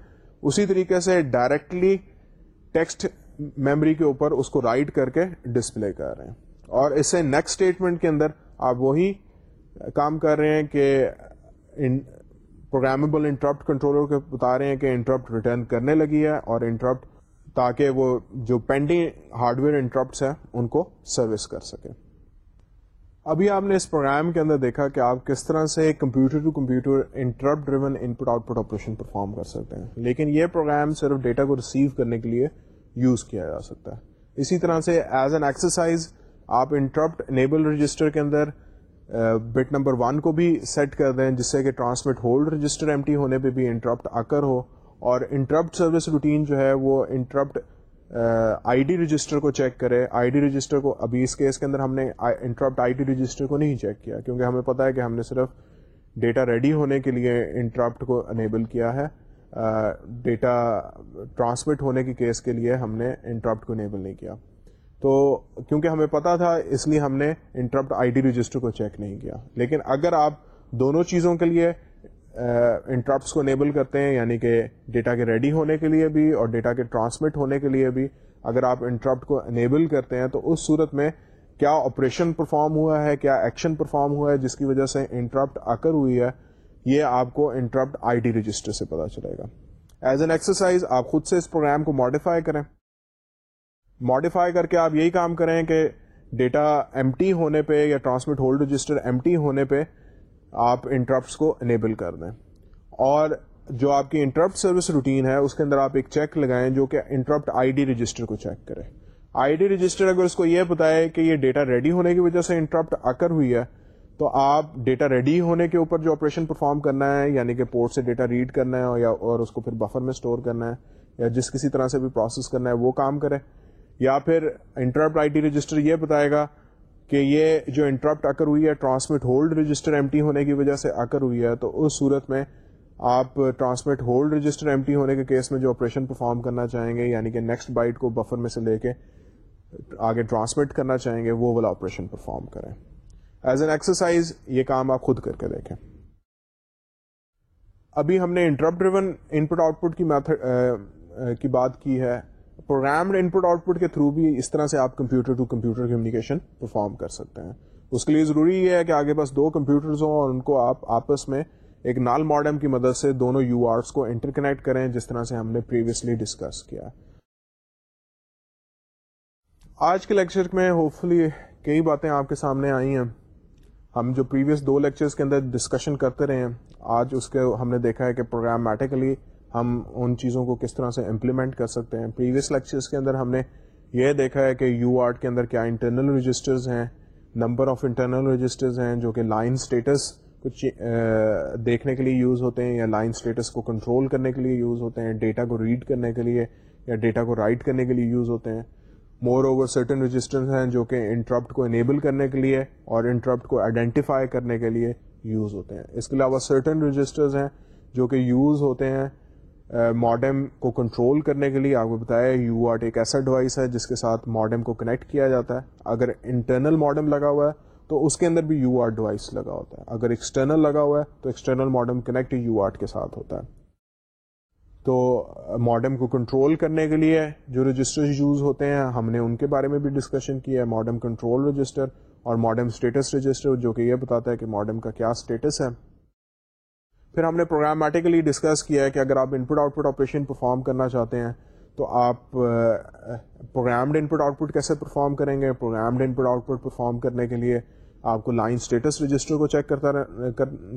اسی طریقے سے ڈائریکٹلی ٹیکسٹ میموری کے اوپر اس کو رائٹ کر کے ڈسپلے کر رہے ہیں۔ اور اس سے نیکسٹ اسٹیٹمنٹ کے اندر آپ وہی کام کر رہے ہیں کہ پروگرامیبل انٹرپٹ کنٹرولر کے بتا رہے ہیں کہ انٹرپٹ ریٹرن کرنے لگی ہے اور انٹرپٹ تاکہ وہ جو پینڈنگ ہارڈ ویئر انٹرپٹس ہیں ان کو سروس کر سکے۔ ابھی آپ نے اس پروگرام کے اندر دیکھا کہ آپ کس طرح سے computer to computer interrupt driven input output operation perform کر سکتے ہیں۔ لیکن یہ پروگرام صرف ڈیٹا کو ریسیو کرنے کے لیے یوز کیا جا سکتا ہے۔ اسی طرح سے ایز این ایکسرسائز آپ انٹرپٹ انیبل رجسٹر کے اندر بٹ نمبر ون کو بھی سیٹ کر دیں، جس سے کہ transmit hold register empty ہونے پہ بھی انٹرپٹ آکر ہو۔ اور انٹرپٹ سروس روٹین جو ہے وہ انٹرپٹ آئی ڈی رجسٹر کو چیک کرے۔ آئی ڈی رجسٹر کو ابھی اس کیس کے اندر ہم نے انٹرپٹ آئی ڈی رجسٹر کو نہیں چیک کیا، کیونکہ ہمیں پتا ہے کہ ہم نے صرف ڈیٹا ریڈی ہونے کے لیے انٹرپٹ کو انیبل کیا ہے۔ ڈیٹا ٹرانسمٹ ہونے کی کیس کے لیے ہم نے انٹرپٹ کو انیبل نہیں کیا۔ تو کیونکہ ہمیں پتا تھا، اس لیے ہم نے انٹرپٹ آئی ڈی رجسٹر کو چیک نہیں کیا۔ لیکن اگر آپ دونوں چیزوں کے لیے انٹرپٹس کو انیبل کرتے ہیں یعنی کہ ڈیٹا کے ریڈی ہونے کے لیے بھی اور ڈیٹا کے ٹرانسمٹ ہونے کے لیے بھی۔ اگر آپ انٹرپٹ کو انیبل کرتے ہیں تو اس صورت میں کیا آپریشن پرفارم ہوا ہے، کیا ایکشن پرفارم ہوا ہے، جس کی وجہ سے انٹرپٹ اکر ہوئی ہے، یہ آپ کو انٹرپٹ آئی ڈی رجسٹر سے پتا چلے گا۔ ایز این ایکسرسائز آپ خود سے اس پروگرام کو ماڈیفائی کریں۔ ماڈیفائی کر کے آپ یہی کام کریں کہ ڈیٹا ایم ٹی ہونے پہ یا transmit hold register empty ہونے پہ آپ انٹرپٹس کو انیبل کر دیں۔ اور جو آپ کی انٹرپٹ سروس روٹین ہے، اس کے اندر آپ ایک چیک لگائیں جو کہ انٹرپٹ آئی ڈی رجسٹر کو چیک کرے۔ آئی ڈی رجسٹر اگر اس کو یہ بتائے کہ یہ ڈیٹا ریڈی ہونے کی وجہ سے انٹرپٹ اکر ہوئی ہے، تو آپ ڈیٹا ریڈی ہونے کے اوپر جو آپریشن پرفارم کرنا ہے یعنی کہ پورٹ سے ڈیٹا ریڈ کرنا ہے یا اور اس کو پھر بفر میں اسٹور کرنا ہے، یا جس کسی طرح سے بھی پروسیس کرنا ہے، وہ کام کرے۔ یا پھر انٹرپٹ آئی ڈی رجسٹر یہ بتائے گا کہ یہ جو انٹرپٹ اکر ہوئی ہے transmit hold register empty ہونے کی وجہ سے اکر ہوئی ہے، تو اس صورت میں آپ transmit hold register empty ہونے کے کیس میں جو آپریشن پرفارم کرنا چاہیں گے یعنی کہ نیکسٹ بائٹ کو بفر میں سے لے کے آگے ٹرانسمٹ کرنا چاہیں گے، وہ والا آپریشن پرفارم کریں۔ ایز این ایکسرسائز یہ کام آپ خود کر کے دیکھیں۔ ابھی ہم نے interrupt driven input output کی میتھڈ کی بات کی ہے۔ Programmed input out put کے تھرو بھی اس طرح سے آپ computer to computer communication perform کر سکتے ہیں۔ اس کے لیے ضروری یہ ہے کہ آگے بس دو کمپیوٹرز ہوں اور ان کو آپ آپس میں ایک نال ماڈم کی مدد سے دونوں یو آرٹس کو انٹر کنیکٹ کریں، جس طرح سے ہم نے پریویسلی ڈسکس کیا۔ آج کے لیکچر میں ہوپ فلی کئی باتیں آپ کے سامنے آئی ہیں۔ ہم جو پریویس دو لیکچرز کے اندر ڈسکشن کرتے رہے ہیں، آج اس کے ہم نے دیکھا ہے کہ پروگرامیٹیکلی ہم ان چیزوں کو کس طرح سے امپلیمنٹ کر سکتے ہیں؟ پریویس لیکچرز کے اندر ہم نے یہ دیکھا ہے کہ یو آرٹ کے اندر کیا انٹرنل رجسٹرز ہیں نمبر آف انٹرنل رجسٹرز ہیں، جو کہ لائن اسٹیٹس کچھ دیکھنے کے لیے یوز ہوتے ہیں یا لائن اسٹیٹس کو کنٹرول کرنے کے لیے یوز ہوتے ہیں ڈیٹا کو ریڈ کرنے کے لیے یا ڈیٹا کو رائٹ کرنے کے لیے یوز ہوتے ہیں۔ مور اوور سرٹن رجسٹرز ہیں جو کہ انٹرپٹ کو انیبل کرنے کے لیے اور انٹرپٹ کو آئیڈینٹیفائی کرنے کے لیے یوز ہوتے ہیں۔ اس کے علاوہ سرٹن رجسٹرز ہیں جو کہ یوز ہوتے ہیں ماڈم کو کنٹرول کرنے کے لیے، آپ کو بتایا یو آرٹ ایک ایسا ڈیوائس ہے، جس کے ساتھ ماڈم کو کنیکٹ کیا جاتا ہے۔ اگر انٹرنل ماڈم لگا ہوا ہے، تو اس کے اندر بھی یو آرٹ ڈیوائس لگا ہوتا ہے۔ اگر ایکسٹرنل لگا ہوا ہے، تو external modem connect UART کے ساتھ ہوتا ہے۔ تو ماڈم کو کنٹرول کرنے کے لیے جو رجسٹر یوز ہوتے ہیں، ہم نے ان کے بارے میں بھی ڈسکشن کیا ہے۔ ماڈم کنٹرول رجسٹر اور ماڈم اسٹیٹس رجسٹر جو کہ یہ بتاتا ہے کہ ماڈم کا کیا اسٹیٹس ہے۔ پھر ہم نے پروگرامیٹیکلی ڈسکس کیا ہے کہ اگر آپ input output operation perform کرنا چاہتے ہیں تو آپ programmed input out put کیسے پرفارم کریں گے؟ Programmed input output perform کرنے کے لیے آپ کو لائن اسٹیٹس رجسٹر کو چیک کرتا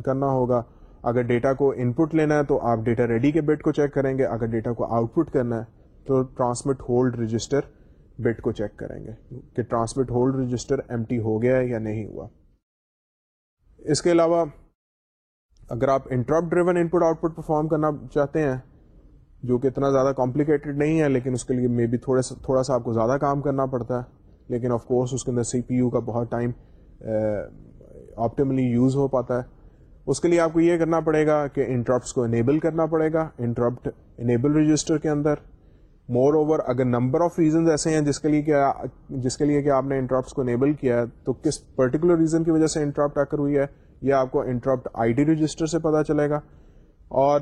کرنا ہوگا۔ اگر ڈیٹا کو ان پٹ لینا ہے تو آپ ڈیٹا ریڈی کے بٹ کو چیک کریں گے۔ اگر ڈیٹا کو آؤٹ پٹ کرنا ہے تو ٹرانسمٹ ہولڈ رجسٹر بٹ کو چیک کریں گے کہ transmit hold register empty ہو گیا ہے یا نہیں ہوا۔ اس کے علاوہ اگر آپ interrupt driven input output perform کرنا چاہتے ہیں، جو کہ اتنا زیادہ کمپلیکیٹڈ نہیں ہے، لیکن اس کے لیے مے بی تھوڑے تھوڑا سا آپ کو زیادہ کام کرنا پڑتا ہے، لیکن آف کورس اس کے اندر سی پی یو کا بہت ٹائم آپٹیملی یوز ہو پاتا ہے۔ اس کے لیے آپ کو یہ کرنا پڑے گا کہ انٹرپٹس کو انیبل کرنا پڑے گا انٹرپٹ انیبل رجسٹر کے اندر۔ مور اوور اگر نمبر آف ریزنز ایسے ہیں جس کے لیے کیا جس کے لیے کہ آپ نے انٹرپٹس کو انیبل کیا ہے، تو کس پرٹیکولر ریزن کی وجہ سے انٹرپٹ آ کر ہوئی ہے؟ یہ آپ کو انٹرپٹ آئی ڈی رجسٹر سے پتا چلے گا۔ اور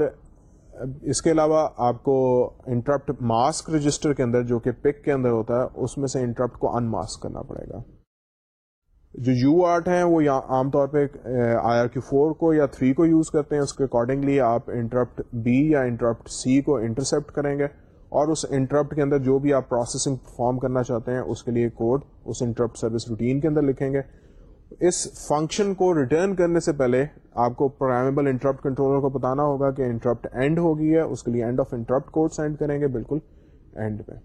اس کے علاوہ آپ کو انٹرپٹ ماسک رجسٹر کے اندر جو کہ پک کے اندر ہوتا ہے، اس میں سے انٹرپٹ کو ان ماسک کرنا پڑے گا۔ جو یو آرٹ ہیں، وہ عام طور پہ آئی آر کیو فور کو یا تھری کو یوز کرتے ہیں۔ اس کے اکارڈنگلی آپ انٹرپٹ بی یا انٹرپٹ سی کو انٹرسپٹ کریں گے۔ اور اس انٹرپٹ کے اندر جو بھی آپ پروسیسنگ فارم کرنا چاہتے ہیں، اس کے لیے کوڈ اس انٹرپٹ سروس روٹین کے اندر لکھیں گے۔ اس فنکشن کو ریٹرن کرنے سے پہلے آپ کو پروگرامیبل انٹرپٹ کنٹرولر کو بتانا ہوگا کہ انٹرپٹ اینڈ ہو گئی ہے، اس کے لیے end of interrupt code send کریں گے، بالکل اینڈ میں۔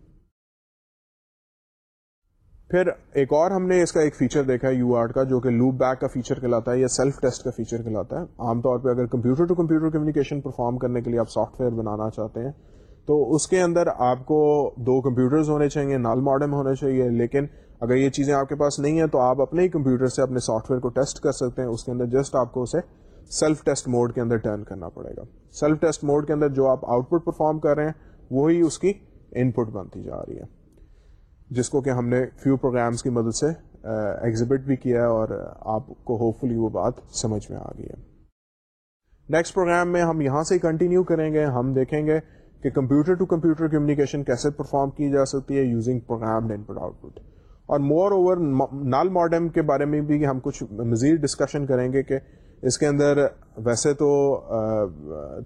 پھر ایک اور ہم نے اس کا ایک فیچر دیکھا ہے یو آرٹ کا، جو کہ لوپ بیک کا فیچر کہلاتا ہے یا سیلف ٹیسٹ کا فیچر کہلاتا ہے۔ عام طور پہ اگر computer to computer communication perform کرنے کے لیے آپ سافٹ ویئر بنانا چاہتے ہیں، تو اس کے اندر آپ کو دو کمپیوٹرز ہونے چاہیے نال ماڈم ہونے چاہیے لیکن اگر یہ چیزیں آپ کے پاس نہیں ہیں تو آپ اپنے ہی کمپیوٹر سے اپنے سافٹ ویئر کو ٹیسٹ کر سکتے ہیں، اس کے اندر جسٹ آپ کو اسے سیلف ٹیسٹ موڈ کے اندر ٹرن کرنا پڑے گا۔ سیلف ٹیسٹ موڈ کے اندر جو آپ آؤٹ پٹ پرفارم کر رہے ہیں، وہی اس کی ان پٹ بنتی جا رہی ہے۔ جس کو کہ ہم نے فیو پروگرامس کی مدد سے ایگزبٹ بھی کیا ہے اور آپ کو ہوپ فلی وہ بات سمجھ میں آ گئی ہے۔ نیکسٹ پروگرام میں ہم یہاں سے کنٹینیو کریں گے، ہم دیکھیں گے کہ کمپیوٹر ٹو کمپیوٹر کمیونیکیشن کیسے پرفارم کی جا سکتی ہے using program input output اور مور اوور نال ماڈم کے بارے میں بھی ہم کچھ مزید ڈسکشن کریں گے کہ اس کے اندر ویسے تو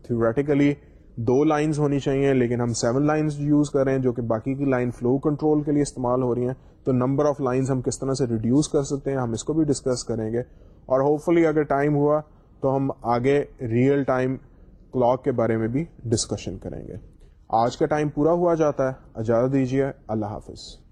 تھیوریٹیکلی دو لائنز ہونی چاہیے، لیکن ہم سیون لائنز یوز کر رہے ہیں جو کہ باقی کی لائن فلو کنٹرول کے لیے استعمال ہو رہی ہیں۔ تو نمبر آف لائنز ہم کس طرح سے ریڈیوس کر سکتے ہیں، ہم اس کو بھی ڈسکس کریں گے۔ اور ہوپ فلی اگر ٹائم ہوا تو ہم آگے ریئل ٹائم کلاک کے بارے میں بھی ڈسکشن کریں گے۔ آج کا ٹائم پورا ہوا جاتا ہے۔ اجازت دیجیے۔ اللہ حافظ۔